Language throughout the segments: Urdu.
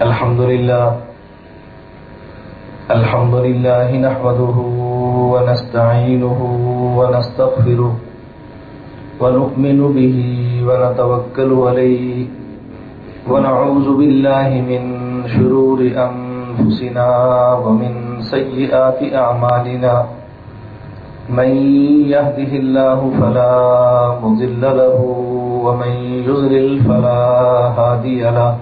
الحمد لله الحمد لله نحمده ونستعينه ونستغفره ونؤمن به ونتوكل عليه، ونعوذ بالله من شرور أنفسنا ومن سيئات أعمالنا. من يهده الله فلا مضل له، ومن يضلل فلا هادي له.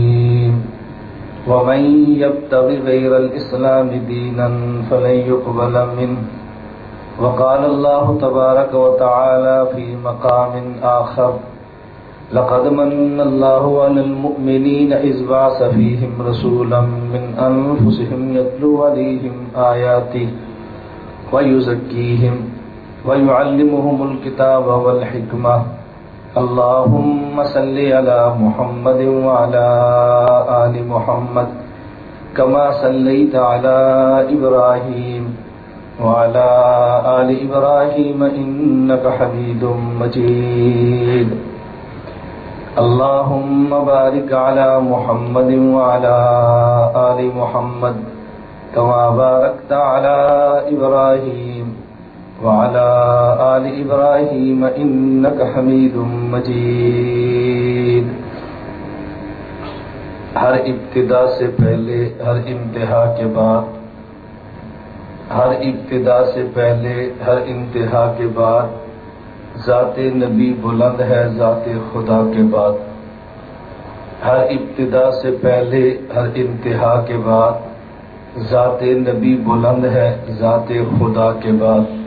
ومن يبتغ غير الإسلام دينا فلن يقبل منه. وقال الله تبارك وتعالى في مقام آخر، لقد من الله على المؤمنين إذ بعث فيهم رسولا من أنفسهم يتلو عليهم آياته ويزكيهم ويعلمهم الكتاب والحكمة. اللهم صل على محمد وعلى آل محمد كما صليت على إبراهيم وعلى آل إبراهيم إنك حميد مجيد. اللهم بارك على محمد وعلى آل محمد كما باركت على إبراهيم وعلى آل إبراهيم إنك حميد مجيد۔ ہر ابتدا سے پہلے، ہر انتہا کے بعد۔ ہر ابتدا سے پہلے، ہر انتہا کے بعد۔ ذات نبی بلند ہے، ذات خدا کے بعد۔ ہر ابتدا سے پہلے، ہر انتہا کے بعد۔ ذات نبی بلند ہے، ذات خدا کے بعد۔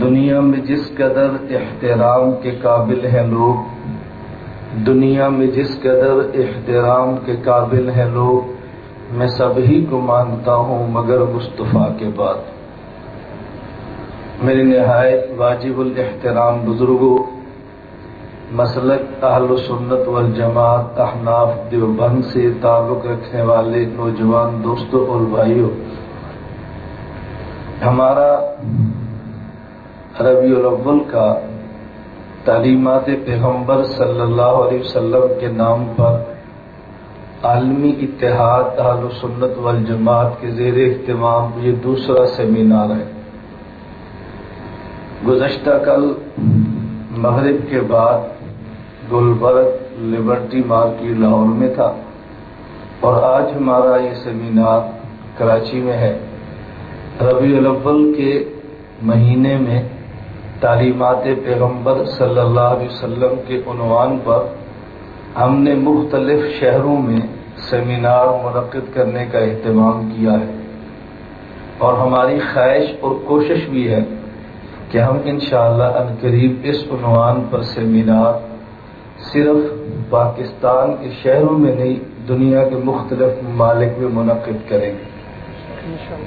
دنیا میں جس قدر احترام کے قابل ہیں لوگ، دنیا میں جس قدر احترام کے قابل ہیں لوگ، میں سبھی کو مانتا ہوں مگر مصطفیٰ کے بعد۔ میری نہایت واجب الاحترام بزرگوں مسلک اہل و سنت والجماعت، احناف، دیوبند سے تعلق رکھنے والے نوجوان دوستوں اور بھائیوں ہمارا ربیع الاول کا تعلیمات پیغمبر صلی اللہ علیہ وسلم کے نام پر عالمی اتحاد اہل سنت والجماعت کے زیر اہتمام یہ دوسرا سیمینار ہے۔ گزشتہ کل مغرب کے بعد گلبرگ لبرٹی مارکیٹ لاہور میں تھا اور آج ہمارا یہ سیمینار کراچی میں ہے۔ ربیع الاول کے مہینے میں تعلیمات پیغمبر صلی اللہ علیہ وسلم کے عنوان پر ہم نے مختلف شہروں میں سیمینار منعقد کرنے کا اہتمام کیا ہے۔ اور ہماری خواہش اور کوشش بھی ہے کہ ہم انشاءاللہ شاء اللہ قریب اس عنوان پر سیمینار صرف پاکستان کے شہروں میں نہیں، دنیا کے مختلف ممالک میں منعقد کریں گے۔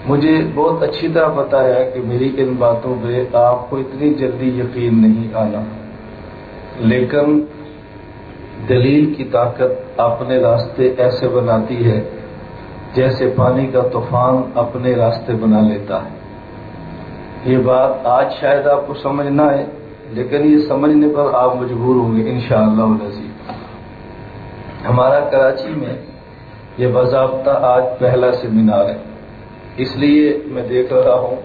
مجھے بہت اچھی طرح پتا ہے کہ میری ان باتوں پہ آپ کو اتنی جلدی یقین نہیں آنا لیکن دلیل کی طاقت اپنے راستے ایسے بناتی ہے جیسے پانی کا طوفان اپنے راستے بنا لیتا ہے۔ یہ بات آج شاید آپ کو سمجھ نہ آئے، لیکن یہ سمجھنے پر آپ مجبور ہوں گے انشاءاللہ شاء ہمارا کراچی میں یہ باضابطہ آج پہلا سیمینار ہے۔ اس لیے میں دیکھ رہا ہوں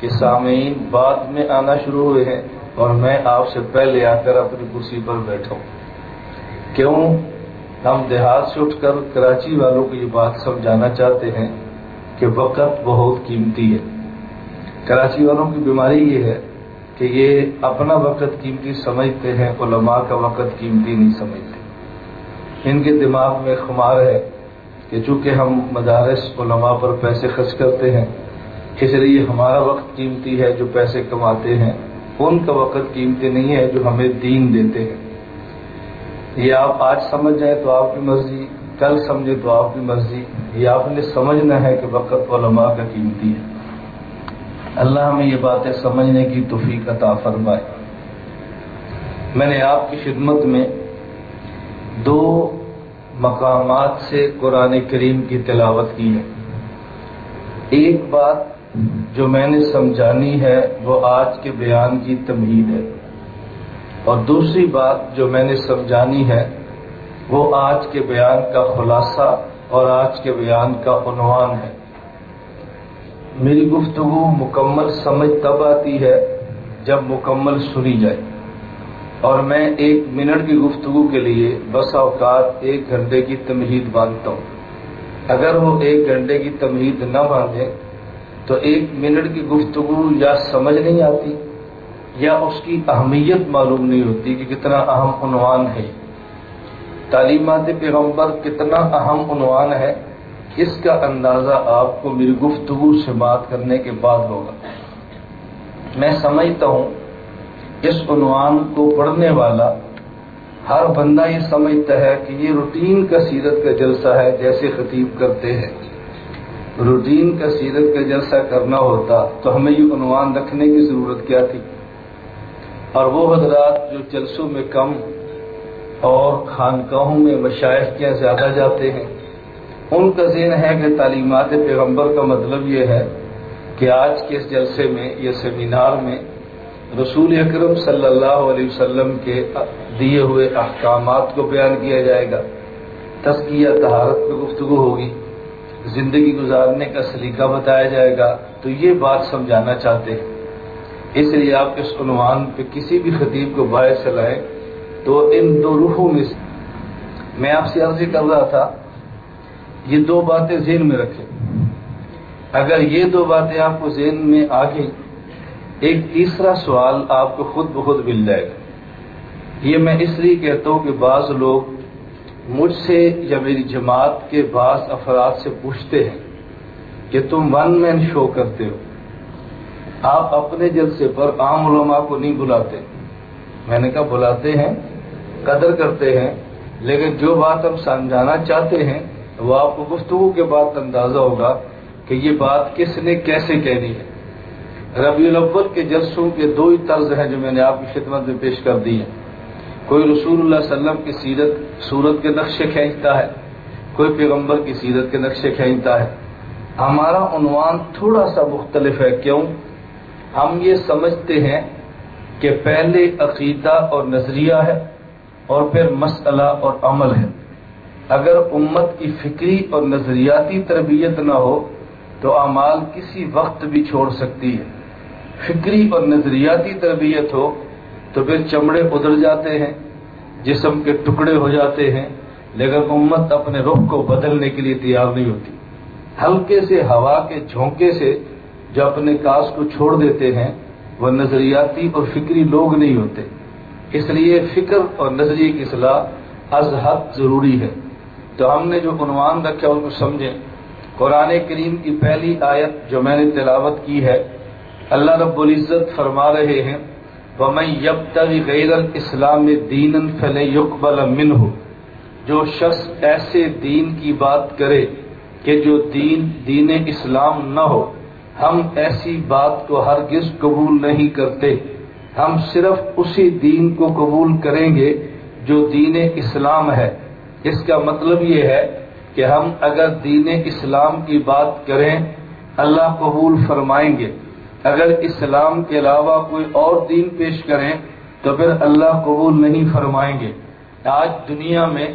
کہ سامعین بعد میں آنا شروع ہوئے ہیں اور میں آپ سے پہلے آ کر اپنی کرسی پر بیٹھا ہوں۔ کیوں؟ ہم دیہات سے اٹھ کر کراچی والوں کو یہ بات سمجھانا چاہتے ہیں کہ وقت بہت قیمتی ہے۔ کراچی والوں کی بیماری یہ ہے کہ یہ اپنا وقت قیمتی سمجھتے ہیں، علماء کا وقت قیمتی نہیں سمجھتے۔ ان کے دماغ میں خمار ہے کہ چونکہ ہم مدارس علماء پر پیسے خرچ کرتے ہیں، اس لیے ہمارا وقت قیمتی ہے جو پیسے کماتے ہیں۔ ان کا وقت قیمتی نہیں ہے جو ہمیں دین دیتے ہیں۔ یہ آپ آج سمجھ جائیں تو آپ کی مرضی، کل سمجھے تو آپ کی مرضی۔ یہ آپ نے سمجھنا ہے کہ وقت علماء کا قیمتی ہے۔ اللہ ہمیں یہ باتیں سمجھنے کی توفیق عطا فرمائے۔ میں نے آپ کی خدمت میں دو مقامات سے قرآن کریم کی تلاوت کی ہے۔ ایک بات جو میں نے سمجھانی ہے، وہ آج کے بیان کی تمہید ہے۔ اور دوسری بات جو میں نے سمجھانی ہے، وہ آج کے بیان کا خلاصہ اور آج کے بیان کا عنوان ہے۔ میری گفتگو مکمل سمجھ تب آتی ہے جب مکمل سنی جائے۔ اور میں ایک منٹ کی گفتگو کے لیے بس اوقات ایک گھنٹے کی تمہید باندھتا ہوں۔ اگر وہ ایک گھنٹے کی تمہید نہ باندھے، تو ایک منٹ کی گفتگو یا سمجھ نہیں آتی، یا اس کی اہمیت معلوم نہیں ہوتی کہ کتنا اہم عنوان ہے۔ تعلیمات پیغمبر کتنا اہم عنوان ہے، اس کا اندازہ آپ کو میری گفتگو سے بات کرنے کے بعد ہوگا۔ میں سمجھتا ہوں اس عنوان کو پڑھنے والا ہر بندہ یہ سمجھتا ہے کہ یہ روٹین کا سیرت کا جلسہ ہے جیسے خطیب کرتے ہیں۔ روٹین کا سیرت کا جلسہ کرنا ہوتا تو ہمیں یہ عنوان رکھنے کی ضرورت کیا تھی؟ اور وہ حضرات جو جلسوں میں کم اور خانقاہوں میں مشاعر کیا زیادہ جاتے ہیں، ان کا ذہن ہے کہ تعلیمات پیغمبر کا مطلب یہ ہے کہ آج کے اس جلسے میں یا سیمینار میں رسول اکرم صلی اللہ علیہ وسلم کے دیے ہوئے احکامات کو بیان کیا جائے گا۔ تسکیہ تہارت پہ گفتگو ہوگی۔ زندگی گزارنے کا سلیقہ بتایا جائے گا۔ تو یہ بات سمجھانا چاہتے ہیں۔ اس لیے آپ اس عنوان پہ کسی بھی خطیب کو باعث چلائیں تو ان دو روحوں میں سے میں آپ سے عرضی کر رہا تھا، یہ دو باتیں ذہن میں رکھیں۔ اگر یہ دو باتیں آپ کو ذہن میں آ گئی ایک تیسرا سوال آپ کو خود بخود مل جائے گا۔ یہ میں اس لیے کہتا ہوں کہ بعض لوگ مجھ سے یا میری جماعت کے بعض افراد سے پوچھتے ہیں کہ تم ون مین شو کرتے ہو۔ آپ اپنے جلسے پر عام علماء کو نہیں بلاتے۔ میں نے کہا بلاتے ہیں، قدر کرتے ہیں، لیکن جو بات ہم سمجھانا چاہتے ہیں وہ آپ کو گفتگو کے بعد اندازہ ہوگا کہ یہ بات کس نے کیسے کہنی ہے۔ ربیع الاول کے جلسوں کے دو ہی طرز ہیں جو میں نے آپ کی خدمت میں پیش کر دی ہے کوئی رسول اللہ علیہ وسلم کی سیرت صورت کے نقشے کھینچتا ہے، کوئی پیغمبر کی سیرت کے نقشے کھینچتا ہے۔ ہمارا عنوان تھوڑا سا مختلف ہے، کیوں؟ ہم یہ سمجھتے ہیں کہ پہلے عقیدہ اور نظریہ ہے اور پھر مسئلہ اور عمل ہے۔ اگر امت کی فکری اور نظریاتی تربیت نہ ہو، تو اعمال کسی وقت بھی چھوڑ سکتی ہے۔ فکری اور نظریاتی تربیت ہو تو پھر چمڑے ادھر جاتے ہیں، جسم کے ٹکڑے ہو جاتے ہیں، لیکن امت اپنے رخ کو بدلنے کے لیے تیار نہیں ہوتی۔ ہلکے سے ہوا کے جھونکے سے جو اپنے کاس کو چھوڑ دیتے ہیں، وہ نظریاتی اور فکری لوگ نہیں ہوتے۔ اس لیے فکر اور نظریے کی اصلاح از حد ضروری ہے۔ تو ہم نے جو عنوان رکھا ان کو سمجھیں۔ قرآن کریم کی پہلی آیت جو میں نے تلاوت کی ہے اللہ رب العزت فرما رہے ہیں میں یب تک غیر الاسلام دین فل یقبل من ہو جو شخص ایسے دین کی بات کرے کہ جو دین دین اسلام نہ ہو، ہم ایسی بات کو ہرگز قبول نہیں کرتے۔ ہم صرف اسی دین کو قبول کریں گے جو دین اسلام ہے۔ اس کا مطلب یہ ہے کہ ہم اگر دین اسلام کی بات کریں، اللہ قبول فرمائیں گے۔ اگر اسلام کے علاوہ کوئی اور دین پیش کریں تو پھر اللہ قبول نہیں فرمائیں گے۔ آج دنیا میں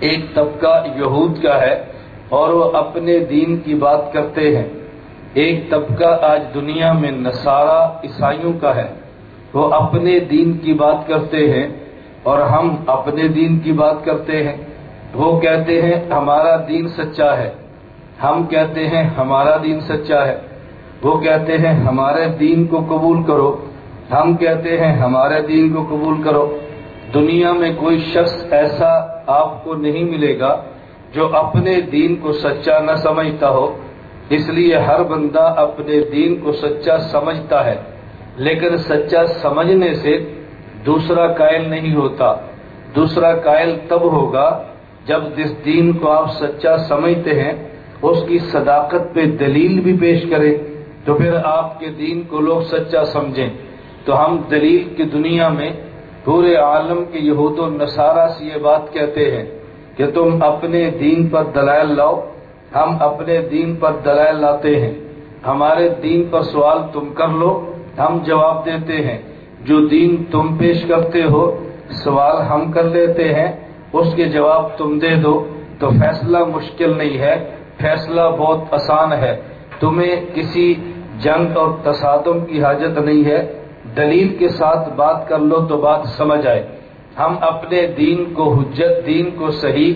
ایک طبقہ یہود کا ہے اور وہ اپنے دین کی بات کرتے ہیں۔ ایک طبقہ آج دنیا میں نصارہ، عیسائیوں کا ہے۔ وہ اپنے دین کی بات کرتے ہیں اور ہم اپنے دین کی بات کرتے ہیں۔ وہ کہتے ہیں ہمارا دین سچا ہے۔ ہم کہتے ہیں ہمارا دین سچا ہے۔ وہ کہتے ہیں، ہمارے دین کو قبول کرو۔ ہم کہتے ہیں، ہمارے دین کو قبول کرو۔ دنیا میں کوئی شخص ایسا آپ کو نہیں ملے گا جو اپنے دین کو سچا نہ سمجھتا ہو۔ اس لیے ہر بندہ اپنے دین کو سچا سمجھتا ہے۔ لیکن سچا سمجھنے سے دوسرا قائل نہیں ہوتا۔ دوسرا قائل تب ہوگا جب جس دین کو آپ سچا سمجھتے ہیں، اس کی صداقت پہ دلیل بھی پیش کرے۔ تو پھر آپ کے دین کو لوگ سچا سمجھیں۔ تو ہم دلیل کی دنیا میں پورے عالم کے یہود و نصارہ سے یہ بات کہتے ہیں کہ تم اپنے دین پر دلائل لاؤ، ہم اپنے دین پر دلائل لاتے ہیں۔ ہمارے دین پر سوال تم کر لو، ہم جواب دیتے ہیں۔ جو دین تم پیش کرتے ہو، سوال ہم کر لیتے ہیں، اس کے جواب تم دے دو۔ تو فیصلہ مشکل نہیں ہے، فیصلہ بہت آسان ہے۔ تمہیں کسی جنگ اور تصادم کی حاجت نہیں ہے۔ دلیل کے ساتھ بات کر لو تو بات سمجھ آئے۔ ہم اپنے دین کو حجت، دین کو صحیح،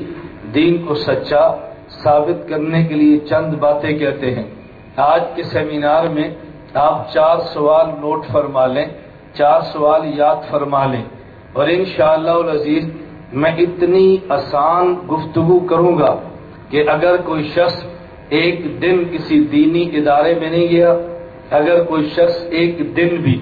دین کو سچا ثابت کرنے کے لیے چند باتیں کہتے ہیں۔ آج کے سیمینار میں آپ چار سوال نوٹ فرما لیں، چار سوال یاد فرما لیں۔ اور انشاءاللہ شاء العزیز، میں اتنی آسان گفتگو کروں گا کہ اگر کوئی شخص ایک دن کسی دینی ادارے میں نہیں گیا، اگر کوئی شخص ایک دن بھی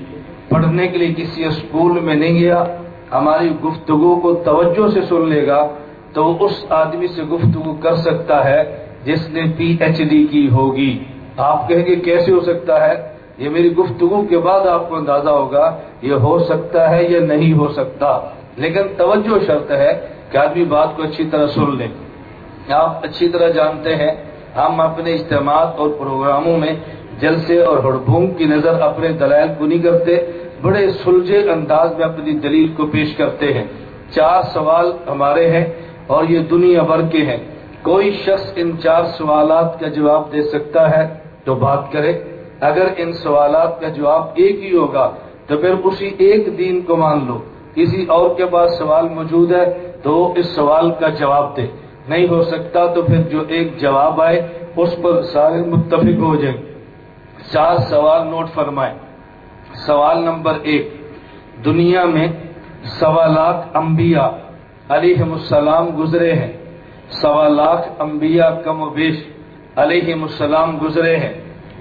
پڑھنے کے لیے کسی اسکول میں نہیں گیا، ہماری گفتگو کو توجہ سے سن لے گا، تو اس آدمی سے گفتگو کر سکتا ہے جس نے پی ایچ ڈی کی ہوگی۔ آپ کہیں گے کیسے ہو سکتا ہے؟ یہ میری گفتگو کے بعد آپ کو اندازہ ہوگا یہ ہو سکتا ہے یا نہیں ہو سکتا۔ لیکن توجہ شرط ہے کہ آدمی بات کو اچھی طرح سن لیں آپ اچھی طرح جانتے ہیں ہم اپنے اجتماعات اور پروگراموں میں جلسے اور ہڑبونگ کی نظر اپنے دلائل کو نہیں کرتے، بڑے سلجھے انداز میں اپنی دلیل کو پیش کرتے ہیں۔ چار سوال ہمارے ہیں اور یہ دنیا بھر کے ہیں۔ کوئی شخص ان چار سوالات کا جواب دے سکتا ہے تو بات کرے۔ اگر ان سوالات کا جواب ایک ہی ہوگا تو پھر اسی ایک دین کو مان لو۔ کسی اور کے پاس سوال موجود ہے تو اس سوال کا جواب دے۔ نہیں ہو سکتا تو پھر جو ایک جواب آئے، اس پر سارے متفق ہو جائیں۔ چار سوال نوٹ فرمائیں۔ سوال نمبر ایک، دنیا میں سوا لاکھ انبیاء علیہ السلام گزرے ہیں۔ سوا لاکھ انبیاء کم و بیش علیہ السلام گزرے ہیں۔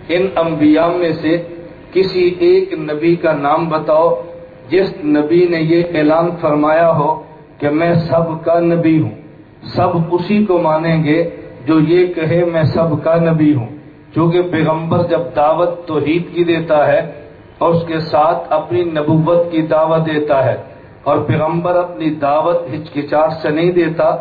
ان انبیاء میں سے کسی ایک نبی کا نام بتاؤ، جس نبی نے یہ اعلان فرمایا ہو کہ میں سب کا نبی ہوں۔ سب اسی کو مانیں گے جو یہ کہے میں سب کا نبی ہوں۔ چونکہ پیغمبر جب دعوت تو کی دیتا ہے اور اس کے ساتھ اپنی نبوت کی دعوت دیتا ہے اور پیغمبر اپنی دعوت ہچکچاٹ سے نہیں دیتا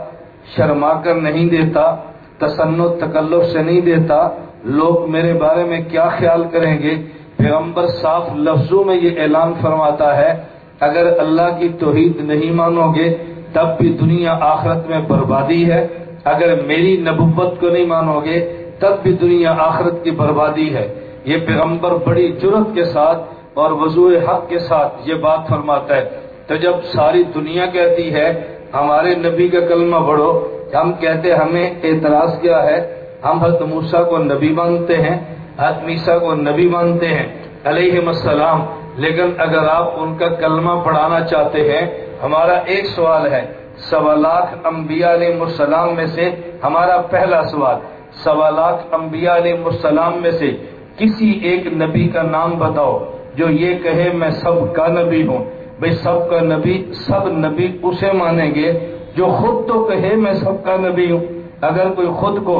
شرما کر نہیں دیتا تسن و تکلف سے نہیں دیتا، لوگ میرے بارے میں کیا خیال کریں گے؟ پیغمبر صاف لفظوں میں یہ اعلان فرماتا ہے، اگر اللہ کی توحید نہیں مانو گے تب بھی دنیا آخرت میں بربادی ہے۔ اگر میری نبوت کو نہیں مانو گے، تب بھی دنیا آخرت کی بربادی ہے۔ یہ پیغمبر بڑی جرت کے ساتھ اور وضوع حق کے ساتھ یہ بات فرماتا ہے۔ تو جب ساری دنیا کہتی ہے، ہمارے نبی کا کلمہ بڑھو ہم کہتے ہمیں اعتراض کیا ہے؟ ہم حضرت موسا کو نبی مانتے ہیں، حضرت میسا کو نبی مانتے ہیں علیہ السلام۔ لیکن اگر آپ ان کا کلمہ پڑھانا چاہتے ہیں ہمارا ایک سوال ہے۔ سوا لاکھ انبیاء علیہ السلام میں سے ہمارا پہلا سوال۔ سوا لاکھ انبیاء علیہ السلام میں سے کسی ایک نبی کا نام بتاؤ جو یہ کہے، میں سب کا نبی ہوں بھائی سب کا نبی، سب نبی اسے مانیں گے جو خود تو کہے، میں سب کا نبی ہوں اگر کوئی خود کو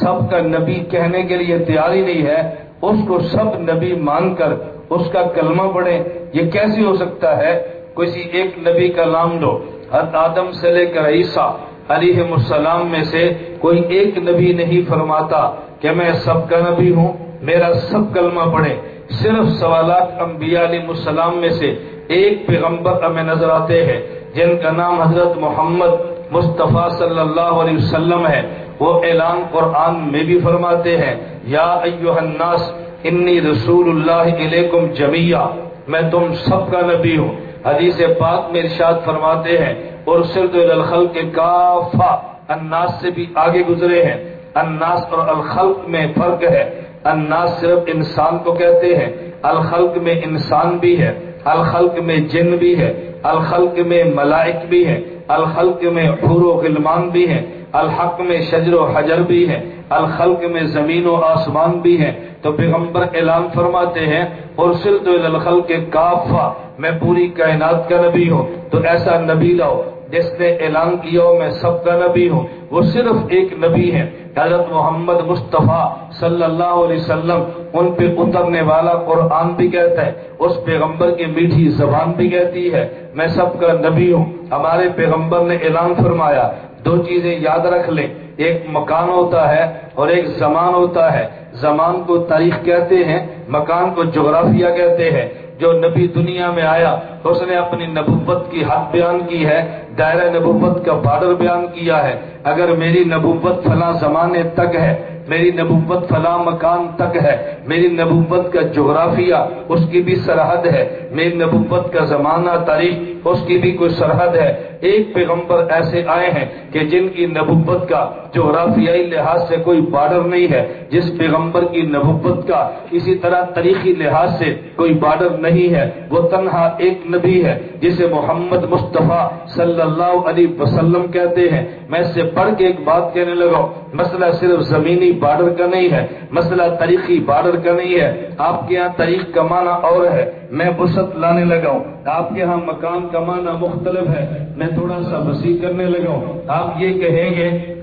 سب کا نبی کہنے کے لیے تیاری نہیں ہے، اس کو سب نبی مان کر اس کا کلمہ پڑھے یہ کیسی ہو سکتا ہے؟ کسی ایک نبی کا نام لو حد آدم سے لے کر عیسیٰ علیہ السلام میں سے کوئی ایک نبی نہیں فرماتا کہ میں سب کا نبی ہوں، میرا سب کلمہ پڑھے صرف سوالات انبیاء علیہ السلام میں سے ایک پیغمبر ہمیں نظر آتے ہیں، جن کا نام حضرت محمد مصطفیٰ صلی اللہ علیہ وسلم ہے۔ وہ اعلان قرآن میں بھی فرماتے ہیں، یا ایوہ الناس، انی رسول اللہ علیکم جمیعہ میں تم سب کا نبی ہوں۔ حدیث پاک میں ارشاد فرماتے ہیں اور سرد الخلق کافا، الناس سے بھی آگے گزرے ہیں۔ الناس اور الخلق میں فرق ہے۔ الناس صرف انسان کو کہتے ہیں، الخلق میں انسان بھی ہے، الخلق میں جن بھی ہے، الخلق میں ملائک بھی ہے الخلق میں حور و غلمان بھی ہیں، الحق میں شجر و حجر بھی ہے الخلق میں زمین و آسمان بھی ہے تو پیغمبر اعلان فرماتے ہیں اور سلطل الخلق کافا میں پوری کائنات کا نبی ہوں۔ تو ایسا نبی لاؤ جس نے اعلان کیا، میں سب کا نبی ہوں وہ صرف ایک نبی ہے حضرت محمد مصطفیٰ صلی اللہ علیہ وسلم ان پہ اترنے والا قرآن بھی کہتا ہے۔ اس پیغمبر کی میٹھی زبان بھی کہتی ہے، میں سب کا نبی ہوں ہمارے پیغمبر نے اعلان فرمایا، دو چیزیں یاد رکھ لیں۔ ایک مکان ہوتا ہے اور ایک زمان ہوتا ہے۔ زمان کو تاریخ کہتے ہیں، مکان کو جغرافیہ کہتے ہیں۔ جو نبی دنیا میں آیا اس نے اپنی نبوت کی حد بیان کی ہے، دائرہ نبوت کا بارڈر بیان کیا ہے۔ اگر میری نبوت فلاں زمانے تک ہے، میری نبوت فلاں مکان تک ہے، میری نبوت کا جغرافیہ اس کی بھی سرحد ہے، میری نبوت کا زمانہ، تاریخ اس کی بھی کوئی سرحد ہے۔ ایک پیغمبر ایسے آئے ہیں کہ جن کی نبوت کا جغرافیائی لحاظ سے کوئی بارڈر نہیں ہے، جس پیغمبر کی نبوت کا اسی طرح تاریخی لحاظ سے کوئی بارڈر نہیں ہے، وہ تنہا ایک نبی ہے، جسے محمد مصطفیٰ صلی اللہ علیہ وسلم کہتے ہیں۔ میں اس سے پڑھ کے ایک بات کہنے لگا مسئلہ صرف زمینی بارڈر کا نہیں ہے، مسئلہ تاریخی بارڈر کا نہیں ہے۔ آپ کے یہاں تاریخ کا معنی اور ہے۔ میں بسط لانے لگا ہوں۔ آپ کے یہاں مکان کمانا مختلف ہے۔ میں تھوڑا سا وسیع کرنے لگا ہوں۔ آپ یہ کہیں گے،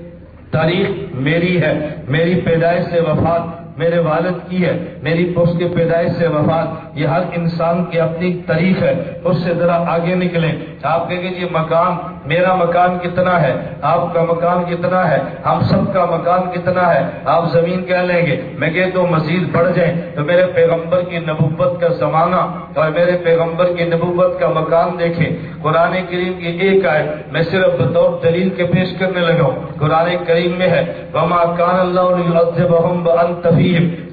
تاریخ میری ہے، میری پیدائش سے وفات میرے والد کی ہے، میری اس کے پیدائش سے وفات یہ ہر انسان کی اپنی تاریخ ہے۔ اس سے ذرا آگے نکلیں۔ آپ کہیں گے جی، یہ مکان میرا مکان کتنا ہے؟ آپ کا مکان کتنا ہے؟ ہم سب کا مکان کتنا ہے؟ آپ زمین کہہ لیں گے، میں کہ تو مزید بڑھ جائیں۔ تو میرے پیغمبر کی نبوت کا زمانہ اور میرے پیغمبر کی نبوت کا مکان دیکھیں۔ قرآن کریم کی ایک آئے میں صرف بطور دلیل کے پیش کرنے لگا ہوں۔ قرآن کریم میں ہے، وما کان اللہ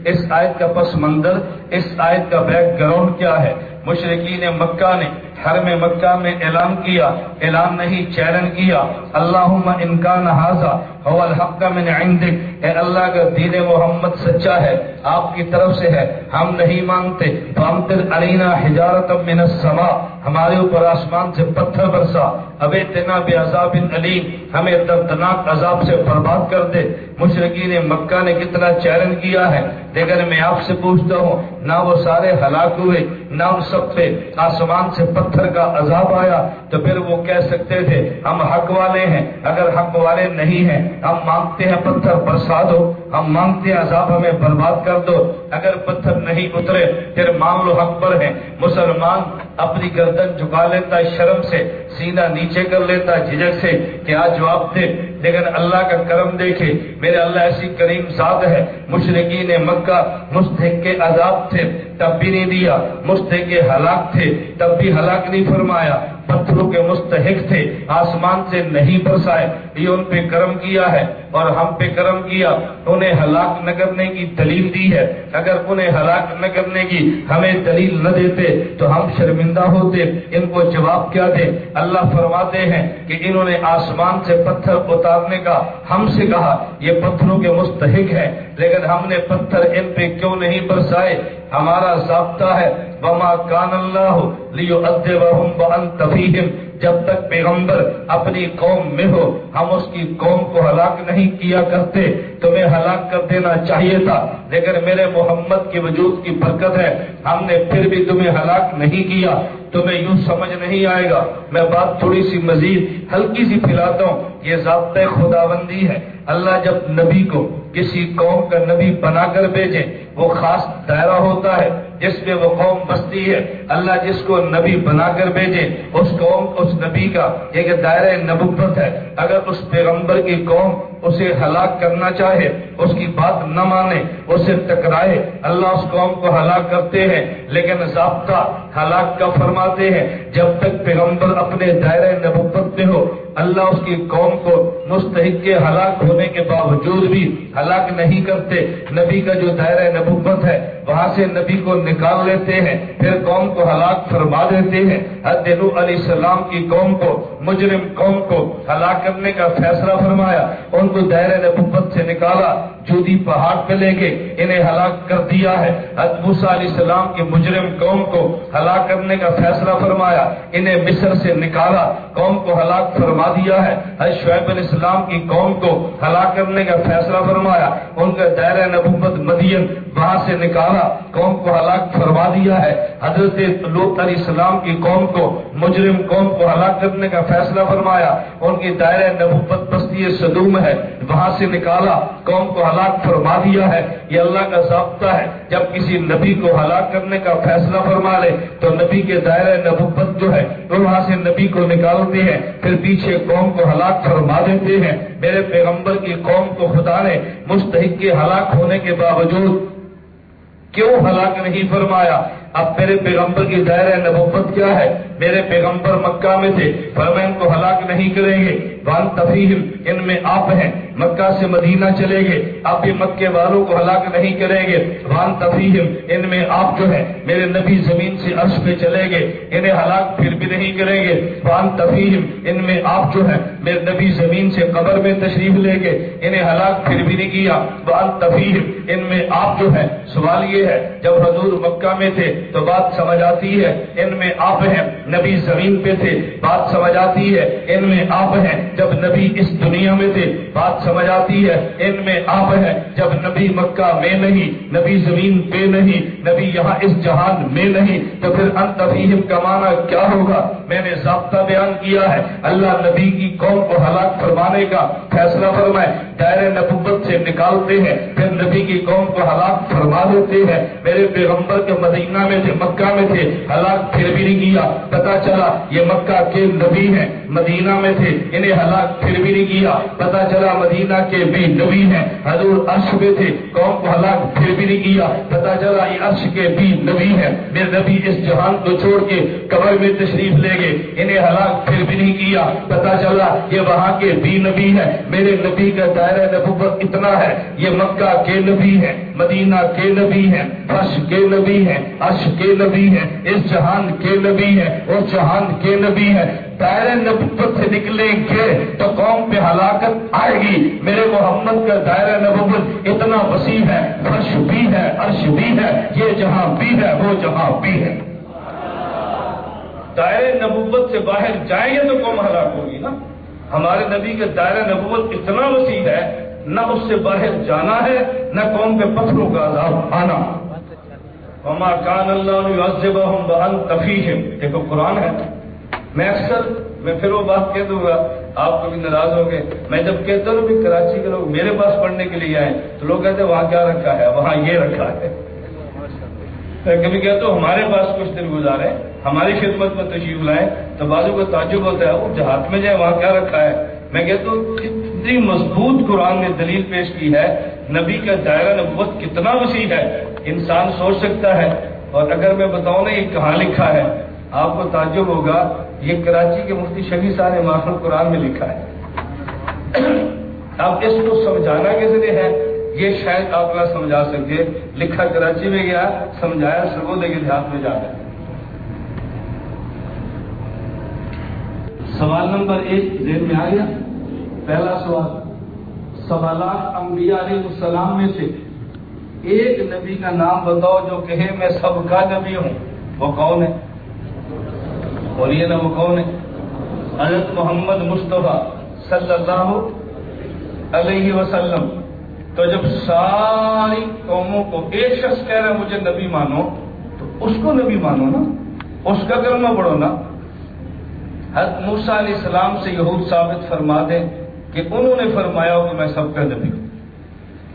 اس آیت کا پس منظر، اس آیت کا بیک گراؤنڈ کیا ہے؟ مشرقین مکہ نے حرم مکہ میں اعلان کیا، اعلان نہیں، چیلنج کیا۔ اللہ انکان حاضا هو الحق من عندك اے اللہ کا دین محمد سچا ہے، آپ کی طرف سے ہے۔ ہم نہیں مانتے۔ فامتر علینا حجارت من السماء۔ ہمارے اوپر آسمان سے پتھر برسا۔ اب اتنا بے عذاب علیم۔ ہمیں دردناک عذاب سے برباد کر دے۔ مشرقین مکہ نے کتنا چیلنج کیا ہے۔ لیکن میں آپ سے پوچھتا ہوں، نہ وہ سارے ہلاک ہوئے، نہ ان سب پہ آسمان سے پتھر پتھر کا عذاب آیا تو پھر وہ کہہ سکتے تھے، ہم حق والے ہیں، اگر حق والے نہیں ہیں، ہم مانگتے ہیں پتھر برسا دو ہم مانگتے ہیں عذاب، ہمیں برباد کر دو۔ اگر پتھر نہیں اترے، پھر مان لو حق پر ہیں۔ مسلمان اپنی گردن جھکا لیتا شرم سے، سینہ نیچے کر لیتا جھجک سے کہ آج جواب دے۔ لیکن اللہ کا کرم دیکھے، میرے اللہ ایسی کریم ذات ہے۔ مشرقین مکہ مستحق کے عذاب تھے، تب بھی نہیں دیا۔ مستحق ہلاک تھے، تب بھی ہلاک نہیں فرمایا۔ پتھروں کے مستحق تھے، آسمان سے نہیں برسائے۔ یہ ان پہ کرم کیا ہے اور ہم پہ کرم کیا۔ انہیں ہلاک نہ کرنے کی دلیل دی ہے۔ اگر انہیں ہلاک نہ کرنے کی ہمیں دلیل نہ دیتے تو ہم شرمندہ ہوتے۔ ان کو جواب کیا دے؟ اللہ فرماتے ہیں کہ انہوں نے آسمان سے پتھر اتارنے کا ہم سے کہا، یہ پتھروں کے مستحق ہے لیکن ہم نے پتھر ان پہ کیوں نہیں برسائے؟ ہمارا ضابطہ ہے، وما کان اللہ لیو جب تک پیغمبر اپنی قوم میں ہو، ہم اس کی قوم کو ہلاک نہیں کیا کرتے، تمہیں ہلاک کر دینا چاہیے تھا۔ لیکن میرے محمد کے وجود کی برکت ہے، ہم نے پھر بھی تمہیں ہلاک نہیں کیا۔ تمہیں یوں سمجھ نہیں آئے گا۔ میں بات تھوڑی سی مزید، ہلکی سی پھیلاتا ہوں۔ یہ ضابطۂ خدا بندی ہے۔ اللہ جب نبی کو کسی قوم کا نبی بنا کر بھیجے، وہ خاص دائرہ ہوتا ہے، جس میں وہ قوم بستی ہے۔ اللہ جس کو نبی بنا کر بھیجے، اس قوم، اس نبی کا ایک دائرہ نبوت ہے۔ اگر اس پیغمبر کی قوم اسے ہلاک کرنا چاہے، اس کی بات نہ مانے، اسے ٹکرائے۔ اللہ اس قوم کو ہلاک کرتے ہیں، لیکن ضابطہ ہلاک کا فرماتے ہیں۔ جب تک پیغمبر اپنے دائرہ نبوت میں ہو، اللہ اس کی قوم کو مستحق کے ہلاک ہونے کے باوجود بھی ہلاک نہیں کرتے۔ نبی کا جو دائرہ نبوت ہے، وہاں سے نبی کو نکال لیتے ہیں، پھر قوم کو ہلاک فرما دیتے ہیں۔ علیہ السلام کی قوم کو، مجرم قوم کو ہلاک کرنے کا فیصلہ فرمایا۔ ان کو دائرہ نبوت سے نکالا، جودی پہاڑ پہ لے کے انہیں ہلاک کر دیا ہے۔ موسا علیہ السلام کی مجرم قوم کو ہلاک کرنے کا فیصلہ فرمایا، انہیں مصر سے نکالا، قوم کو ہلاک فرما دیا ہے۔ شعیب علیہ السلام کی قوم کو ہلاک کرنے کا فیصلہ فرمایا، ان کا دائرہ نبوت مدین وہاں سے نکالا، قوم کو ہلاک فرما دیا ہے۔ حضرت لوت علیہ السلام کی قوم کو، مجرم قوم کو ہلاک کرنے کا فیصلہ فرمایا، ان کی دائرہ نبوت بستی صدوم ہے۔ وہاں سے نکالا، قوم کو ہلاک فرما دیا ہے۔ یہ اللہ کا ضابطہ ہے۔ جب کسی نبی کو ہلاک کرنے کا فیصلہ فرما لے، تو نبی کے دائرہ نبوت جو ہے، وہ وہاں سے نبی کو نکالتے ہیں۔ پھر پیچھے قوم کو ہلاک فرما دیتے ہیں۔ میرے پیغمبر کی قوم کو خدا نے مستحق کے ہلاک ہونے کے باوجود کیوں ہلاک نہیں فرمایا؟ اب میرے پیغمبر کی دائرہ نبوت کیا ہے؟ میرے پیغمبر مکہ میں تھے۔ ان کو ہلاک نہیں کریں گے۔ وان تفیم ان میں آپ ہیں۔ مکہ سے مدینہ چلے گے آپ بھی مکے والوں کو ہلاک نہیں کریں گے۔ وان تفیم ان میں آپ جو ہے میرے نبی زمین سے عرش پہ چلے گے انہیں ہلاک پھر بھی نہیں کریں گے۔ وان تفیم ان میں آپ جو ہے میرے نبی زمین سے قبر میں تشریف لے گے انہیں ہلاک پھر بھی نہیں کیا۔ وان تفیم ان میں آپ جو ہے سوال یہ ہے، جب حضور مکہ میں تھے تو بات سمجھ آتی ہے، ان میں آپ ہیں، نبی زمین پہ تھے، بات سمجھ آتی ہے، ان میں آپ ہیں۔ جب نبی اس دنیا میں تھے بات سمجھ آتی ہے، ان میں آپ ہے جب نبی مکہ میں نہیں، نبی زمین پہ نہیں، نبی یہاں اس جہان میں نہیں، تو پھر انتفیم کا معنی کیا ہوگا؟ میں نے ضابطہ بیان کیا ہے۔ اللہ نبی کی قوم کو ہلاک فرمانے کا فیصلہ فرمائے۔ دائر نبوت سے نکالتے ہیں، پھر نبی کی قوم کو ہلاک فرما دیتے ہیں۔ میرے پیغمبر کے مدینہ میں تھے، مکہ میں تھے، ہلاک پھر بھی نہیں کیا۔ پتا چلا، یہ مکہ کے نبی ہیں، مدینہ میں تھے، انہیں ہلاک پھر بھی نہیں کیا۔ پتا چلا، مدینہ کے بھی نبی ہیں، حضور عرش میں تھے، قوم کو ہلاک پھر بھی نہیں کیا۔ پتا چلا، یہ عرش کے بھی نبی ہیں۔ میرے نبی اس جہان کو چھوڑ کے قبر میں تشریف لے گئے انہیں ہلاک پھر بھی نہیں کیا۔ پتا چلا یہ وہاں کے بھی نبی ہیں۔ میرے نبی کا دائرہ نبوت اتنا ہے۔ یہ مکہ کے نبی ہیں، مدینہ کے نبی ہیں، فرش کے نبی ہیں، عرش کے نبی ہیں، اس جہان کے نبی ہیں، اس جہان کے نبی ہیں۔ دائرے نبوت سے نکلیں گے تو قوم پہ ہلاکت آئے گی۔ میرے محمد کا دائرہ نبوت اتنا وسیع ہے۔ فرش بھی ہے، عرش بھی ہے، یہ جہاں بھی ہے، وہ جہاں بھی ہے۔ دائرے نبوت سے باہر جائیں گے تو قوم ہلاک ہوگی نا؟ ہمارے نبی کا دائرہ نبوت اتنا وسیع ہے، نہ اس سے باہر جانا ہے، نہ قوم کے پتھروں کا عذاب آنا۔ وما کان اللہ تفیہم دیکھو، قرآن ہے۔ میں اکثر، میں پھر وہ بات کہہ دوں گا، آپ کو بھی ناراض ہو گئے میں جب کہتا ہوں کہ کراچی کے لوگ میرے پاس پڑھنے کے لیے آئے، تو لوگ کہتے ہیں، وہاں کیا رکھا ہے؟ وہاں یہ رکھا ہے۔ میں کبھی کہتا ہوں، ہمارے پاس کچھ دن گزارے ہماری خدمت میں تشریف لائیں تو بازو کو تعجب ہوتا ہے وہ جہاد میں جائے، وہاں کیا رکھا ہے؟ میں کہتا ہوں، اتنی مضبوط قرآن نے دلیل پیش کی ہے، نبی کا دائرہ نبوت کتنا وسیع ہے، انسان سوچ سکتا ہے۔ اور اگر میں بتاؤں نا، یہ کہاں لکھا ہے؟ آپ کو تعجب ہوگا، یہ کراچی کے مفتی شبی صاحب نے ماحول قرآن میں لکھا ہے۔ اب اس کو سمجھانا کس لیے ہے؟ یہ شاید آپ نہ سمجھا سکے، لکھا کراچی میں گیا، سمجھایا سرگودے کے دیہات میں جا کر سوال نمبر ایک ذہن میں آ گیا؟ پہلا سوال، سوالات انبیاء علیہ السلام میں سے ایک نبی کا نام بتاؤ جو کہے میں سب کا نبی ہوں، وہ کون ہے؟ بولیے نا، وہ کون ہے؟ حضرت محمد مصطفیٰ صلی اللہ علیہ وسلم۔ تو جب ساری قوموں کو ایک شخص کہہ رہے مجھے نبی مانو، تو اس کو نبی مانو نا، اس کا کلمہ پڑھو نا۔ حضرت موسیٰ علیہ السلام سے یہود ثابت فرما دیں کہ انہوں نے فرمایا ہو کہ میں سب کا نبی ہوں۔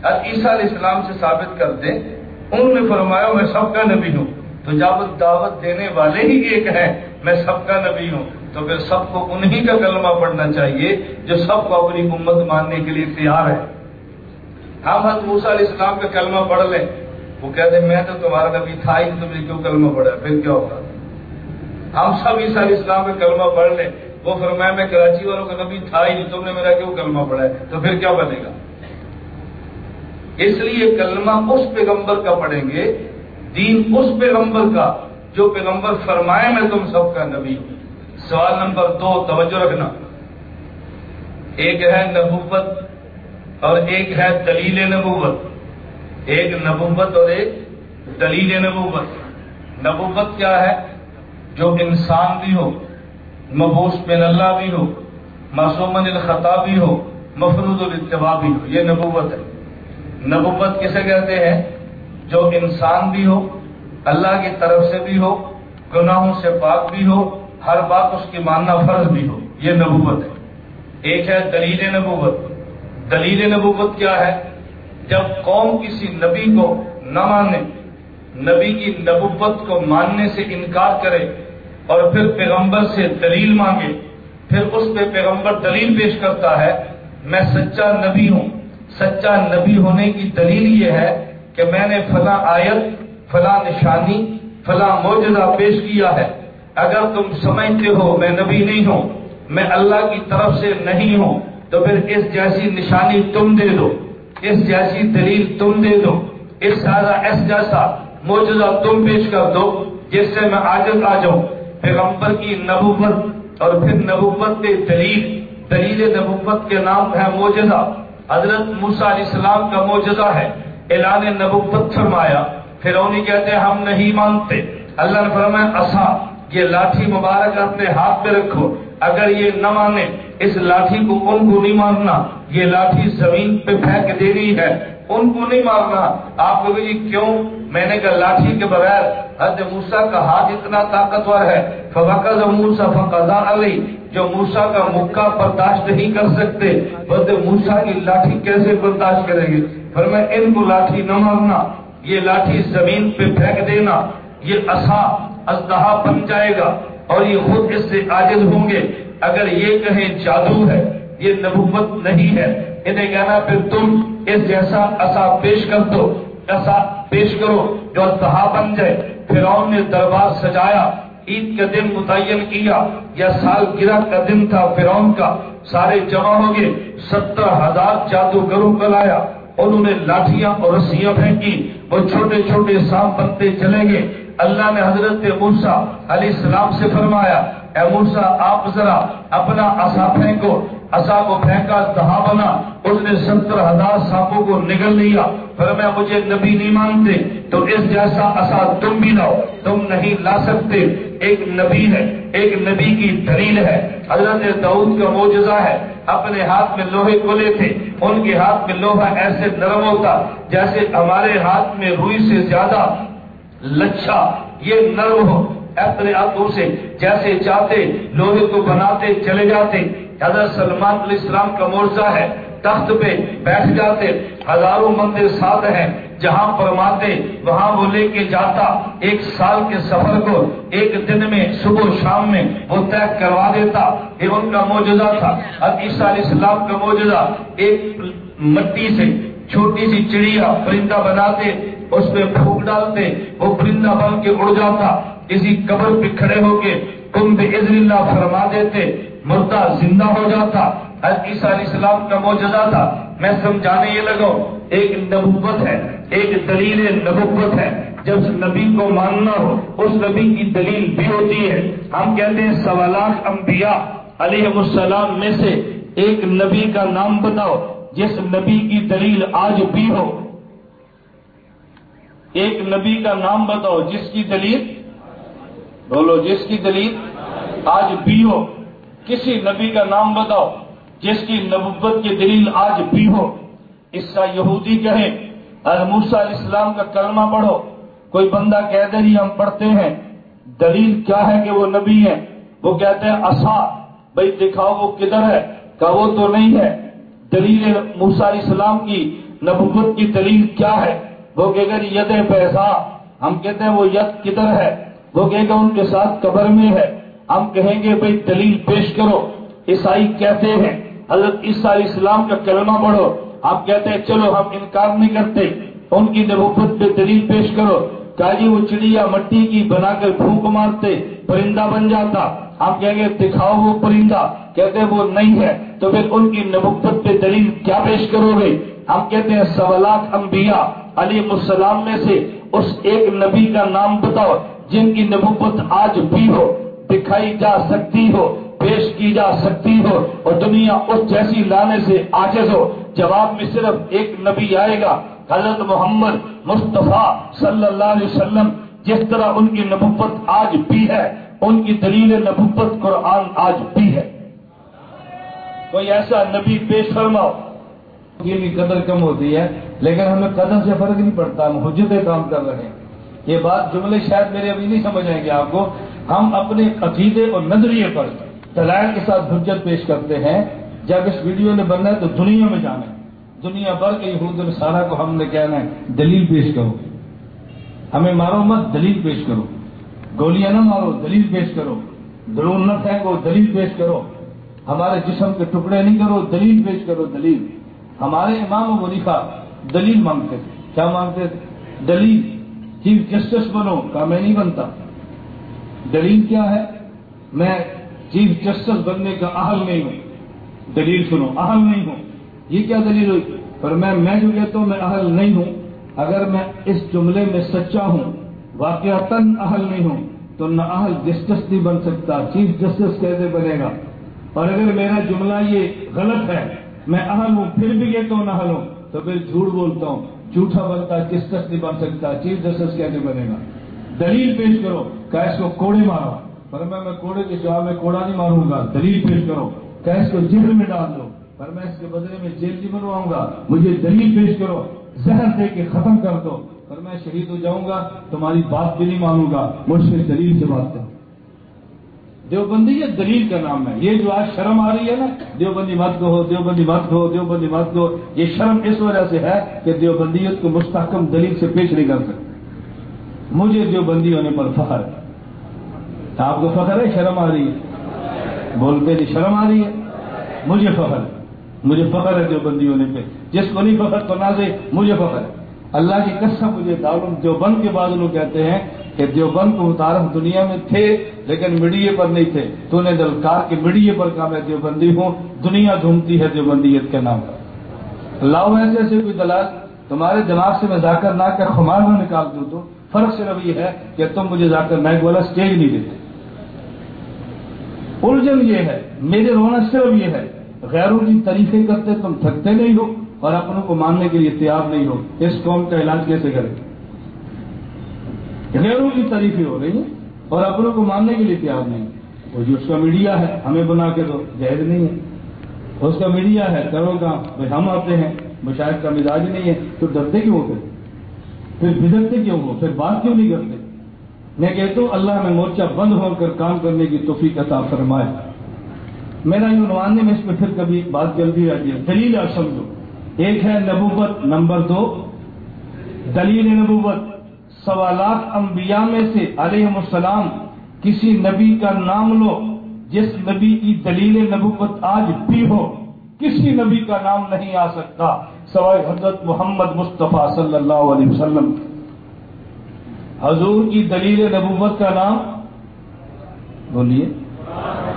عیسیٰ علیہ السلام سے ثابت کر دیں، انہوں نے فرمایا میں سب کا نبی ہوں۔ تو جب دعوت دینے والے ہی ایک ہیں میں سب کا نبی ہوں، تو پھر سب کو انہی کا کلمہ پڑھنا چاہیے جو سب کو اپنی امت ماننے کے لیے تیار ہے۔ ہم حضرت موسیٰ علیہ السلام کا کلمہ پڑھ لیں۔ وہ کہتے ہیں، میں تو تمہارا نبی تھا ہی، تم نے کیوں کلمہ پڑھا؟ پھر کیا ہوگا؟ ہم سب عیسیٰ علیہ السلام کا کلمہ پڑھ لیں۔ وہ فرمایا، میں کراچی والوں کا نبی تھا ہی نہیں تم نے میرا کیوں کلمہ پڑھا ہے؟ تو پھر کیا بنے گا؟ اس لیے کلمہ اس پیغمبر کا پڑھیں گے، دین اس پیغمبر کا، جو پیغمبر فرمائے، میں تم سب کا نبی سوال نمبر دو، توجہ رکھنا۔ ایک ہے نبوت اور ایک ہے دلیل نبوت۔ ایک نبوت اور ایک دلیل نبوت۔ نبوت کیا ہے؟ جو انسان بھی ہو مبوس بن اللہ بھی ہو معصومن الخطا بھی ہو، مفروض الاتباع بھی ہو، یہ نبوت ہے۔ نبوت کسے کہتے ہیں؟ جو انسان بھی ہو، اللہ کی طرف سے بھی ہو، گناہوں سے پاک بھی ہو، ہر بات اس کی ماننا فرض بھی ہو، یہ نبوت ہے۔ ایک ہے دلیل نبوت۔ دلیل نبوت کیا ہے؟ جب قوم کسی نبی کو نہ مانے، نبی کی نبوت کو ماننے سے انکار کرے اور پھر پیغمبر سے دلیل مانگے، پھر اس پہ پیغمبر دلیل پیش کرتا ہے، میں سچا نبی ہوں۔ سچا نبی ہونے کی دلیل یہ ہے کہ میں نے فلاں آیت، فلاں نشانی، فلاں موجودہ پیش کیا ہے۔ اگر تم سمجھتے ہو میں نبی نہیں ہوں، میں اللہ کی طرف سے نہیں ہوں، تو پھر اس جیسی نشانی تم دے دو۔ اس جیسی دلیل تم دے دو۔ اس سارا اس جیسا موجودہ تم پیش کر دو، جس سے میں عاجز آ جاؤں۔ پیغمبر کی نبوت اور پھر نبوت کے دلیل دلیل نبوت کے نام ہے موجودہ حضرت موسیٰ علیہ السلام کا موجودہ ہے۔ اعلان نبوت فرمایا۔ پھر کہتے ہیں، ہم نہیں مانتے۔ اللہ نے فرمایا اصا یہ لاٹھی مبارک اپنے ہاتھ پہ رکھو۔ اگر یہ نہ مانے، اس لاٹھی کو ان کو نہیں ماننا۔ یہ لاٹھی زمین پہ پھینک دینی ہے۔ ان کو نہیں مارنا۔ آپ کو جی کیوں؟ میں نے کہا، لاٹھی کے بغیر حضرت موسا کا ہاتھ اتنا طاقتور ہے۔ فوقت موسا فقضا علی جو موسا کا مکہ برداشت نہیں کر سکتے، حضرت موسا کی لاٹھی کیسے برداشت کرے گی؟ پھر میں ان کو لاٹھی نہ مارنا۔ یہ لاٹھی زمین پہ پھینک دینا۔ یہ اصا ازدہا بن جائے گا اور یہ خود اس سے عاجز ہوں گے۔ اگر یہ کہیں جادو ہے، یہ نبوت نہیں ہے۔ انہیں کہنا پھر تم اس جیسا اصا پیش کر دو ایسا پیش کرو جو ازدہا بن جائے۔ فرعون نے دربار سجایا، عید کا دن متعین کیا، یا سال گرہ کا دن تھا فرعون کا۔ سارے جمع ہو گئے، ستر ہزار جادوگروں کو لایا۔ انہوں نے لاٹیاں اور رسیاں پھینکی۔ وہ چھوٹے چھوٹے سام بنتے چلے گئے۔ اللہ نے حضرت موسا علیہ السلام سے فرمایا، اے موسا آپ ذرا اپنا اصا پھینکو۔ اصا کو پھینکا دہا بنا، اس نے ستر ہزار سانپوں کو نگل لیا۔ پھر میں، مجھے نبی نہیں مانتے، تو اس جیسا اصا تم بھی لاؤ تم نہیں لا سکتے۔ ایک نبی ہے، ایک نبی کی دلیل ہے۔ حضرت دعود کا موجزہ ہے، اپنے ہاتھ میں لوہے کھولے تھے۔ ان کے ہاتھ میں لوہا ایسے نرم ہوتا، جیسے ہمارے ہاتھ میں روئی سے زیادہ لچھا۔ یہ نرم ہو، اپنے ہاتھوں سے، جیسے چاہتے، لوہے کو بناتے چلے جاتے۔ حضرت سلمان علیہ السلام کا مورزہ ہے، تخت پہ بیٹھ جاتے، ہزاروں مندر ساتھ ہیں، جہاں فرماتے، وہاں وہ لے کے جاتا، ایک سال کے سفر کو، ایک دن میں، صبح شام میں وہ طے کروا دیتا، یہ ان کا موجودہ تھا۔ اب عیسیٰ علیہ السلام کا موجودہ ایک مٹی سے چھوٹی سی چڑیا پرندہ بناتے، اس میں پھونک ڈالتے، وہ پرندہ بن کے اڑ جاتا کسی قبر پہ کھڑے ہو کے تم بے اللہ فرما دیتے مردہ زندہ ہو جاتا عیسیٰ علیہ السلام کا موجودہ تھا۔ میں سمجھانے یہ لگا، ایک نبوت ہے، ایک دلیل نبوت ہے۔ جب نبی کو ماننا ہو، اس نبی کی دلیل بھی ہوتی ہے۔ ہم کہتے ہیں سوالات انبیاء علیہ السلام میں سے ایک نبی کا نام بتاؤ، جس نبی کی دلیل آج بھی ہو۔ ایک نبی کا نام بتاؤ، جس کی دلیل؟ بولو، جس کی دلیل آج بھی ہو۔ کسی نبی کا نام بتاؤ جس کی نبوت کی دلیل آج بھی ہو۔ اس کا یہودی کہے موسا علیہ السلام کا کلمہ پڑھو، کوئی بندہ کہتے نہیں جی ہم پڑھتے ہیں، دلیل کیا ہے کہ وہ نبی ہے وہ کہتے ہیں اصا بھائی دکھاؤ وہ کدھر ہے؟ کہ وہ تو نہیں ہے۔ دلیل موسا علیہ السلام کی نبوت کی دلیل کیا ہے؟ وہ کہ اگر جی، ید پیسہ ہم کہتے ہیں وہ ید کدھر ہے؟ وہ کہے گا ان کے ساتھ قبر میں ہے۔ ہم کہیں گے بھائی دلیل پیش کرو، عیسائی کہتے ہیں، حضرت عیسیٰ علیہ السلام کا کلمہ پڑھو۔ آپ کہتے ہیں، چلو ہم انکار نہیں کرتے۔ ان کی نبوت پہ دلیل پیش کرو۔ جی وہ چڑیا مٹی کی بنا کر پھونک مارتے، پرندہ بن جاتا۔ ہم کہیں گے، دکھاؤ وہ پرندہ۔ کہتے وہ نہیں ہے۔ تو پھر ان کی نبوت پہ دلیل کیا پیش کرو گے؟ ہم کہتے ہیں، سوالات انبیاء علی السلام میں سے اس ایک نبی کا نام بتاؤ، جن کی نبوت آج بھی ہو۔ دکھائی جا سکتی ہو، پیش کی جا سکتی ہو اور دنیا اس جیسی لانے سے آجز ہو۔ جواب میں صرف ایک نبی آئے گا، حضرت محمد مصطفیٰ صلی اللہ علیہ وسلم۔ جس طرح ان کی نبوت آج بھی ہے، ان کی دلیل نبوت قرآن آج بھی ہے۔ کوئی ایسا نبی پیش فرماؤ۔ کی قدر کم ہوتی ہے، لیکن ہمیں قدر سے فرق نہیں پڑتا، ہم حجت کام کر رہے ہیں۔ یہ بات جملے شاید میرے ابھی نہیں سمجھ آئیں گے آپ کو۔ ہم اپنے عقیدے اور نظریے پر دلائل کے ساتھ حجت پیش کرتے ہیں۔ جب اس ویڈیو نے بننا ہے تو دنیا میں جانا ہے۔ دنیا بھر کے یہود سارا کو ہم نے کہنا ہے، دلیل پیش کرو۔ ہمیں مارو مت، دلیل پیش کرو۔ گولیاں نہ مارو، دلیل پیش کرو۔ درون نہ پھینکو، دلیل پیش کرو۔ ہمارے جسم کے ٹکڑے نہیں کرو، دلیل پیش کرو، دلیل۔ ہمارے امام و ولیفہ دلیل مانگتے تھے۔ کیا مانگتے تھے؟ دلیل۔ چیف جسٹس بنو کا میں نہیں بنتا۔ دلیل کیا ہے؟ میں چیف جسٹس بننے کا اہل نہیں ہوں۔ دلیل سنو، اہل نہیں ہوں۔ یہ کیا دلیل ہوئی؟ پر میں میں جو کہتا ہوں، میں اہل نہیں ہوں۔ اگر میں اس جملے میں سچا ہوں واقع تن اہل نہیں ہوں، تو نہ اہل جسٹس نہیں بن سکتا، چیف جسٹس کیسے بنے گا؟ اور اگر میرا جملہ یہ غلط ہے، میں اہل ہوں، پھر بھی یہ تو نہ اہل ہوں؟ تو پھر جھوٹ بولتا ہوں۔ جھوٹا بنتا جسٹس نہیں بن سکتا، چیف جسٹس کیسے بنے گا؟ دلیل پیش کرو۔ کیس کو کوڑے مارو۔ پر میں کوڑے کے جواب میں کوڑا نہیں ماروں گا، دلیل پیش کرو۔ کیس کو جیل میں ڈال دو۔ پر میں اس کے بدلے میں جیل نہیں بنواؤں گا۔ مجھے دلیل پیش کرو۔ زہر دے کے ختم کر دو۔ پر میں شہید ہو جاؤں گا، تمہاری بات بھی نہیں مانوں گا۔ مجھ سے دلیل سے بات کرو۔ دیوبندی یہ دلیل کا نام ہے۔ یہ جو آج شرم آ رہی ہے نا۔ دیوبندی مت کو ہو دیوبندی مت کو دیوبندی مت کو یہ شرم اس وجہ سے ہے کہ دیوبندیت کو مستحکم دلیل سے پیش نہیں کر سکتے۔ مجھے دیوبندی ہونے پر فخر ہے۔ آپ کو فخر ہے شرم آ رہی ہے؟ بولتے نہیں شرم آ رہی ہے؟ مجھے فخر ہے۔ مجھے فخر ہے دیوبندی ہونے پہ جس کو نہیں فخر تو نہ دے، مجھے فخر ہے۔ اللہ کی قسم، مجھے دارم دیوبند کے بعد لوگ کہتے ہیں کہ دیوبند کو متعارف دنیا میں تھے، لیکن میڈیے پر نہیں تھے۔ تو نے دلکار کے میڈیے پر کہا، میں دیوبندی ہوں، دنیا ڈھونڈتی ہے دیوبندیت کے نام پر۔ لاؤ ایسے ایسے کوئی دلال، تمہارے دماغ سے میں ذاکر نہ کر، خمار میں نکال دوں تو فرق صرف یہ ہے کہ تم مجھے ذاکر نائک والا اسٹیج نہیں دیتے۔ الجھن یہ ہے، میرے رونا صرف یہ ہے، غیروں کی تعریفیں کرتے تم تھکتے نہیں ہو اور اپنوں کو ماننے کے لیے تیار نہیں ہو۔ اس قوم کا علاج کیسے کرے غیروں کی تعریفیں ہو رہی ہیں اور اپنوں کو ماننے کے لیے تیار نہیں۔ وہ جو اس کا میڈیا ہے، ہمیں بنا کے تو جائز نہیں ہے۔ اس کا میڈیا ہے، کرو کام، بھائی ہم آتے ہیں مشاہد کا مزاج نہیں ہے۔ تو ڈرتے کیوں پھر پھر بگڑتے کیوں ہو؟ پھر بات کیوں نہیں کرتے؟ میں کہتا ہوں اللہ میں مورچہ بند ہو کر کام کرنے کی توفیق عطا فرمائے۔ میرا یوں نواننے میں اس پہ پھر کبھی بات جلدی آتی ہے دلیل سمجھو۔ ایک ہے نبوت، نمبر دو۔ دلیل نبوت، سوالات انبیاء میں سے علیہ السلام کسی نبی کا نام لو، جس نبی کی دلیل نبوت آج بھی ہو، کسی نبی کا نام نہیں آ سکتا سوائے حضرت محمد مصطفیٰ صلی اللہ علیہ وسلم۔ حضور کی دلیل نبوت کا نام بولیے۔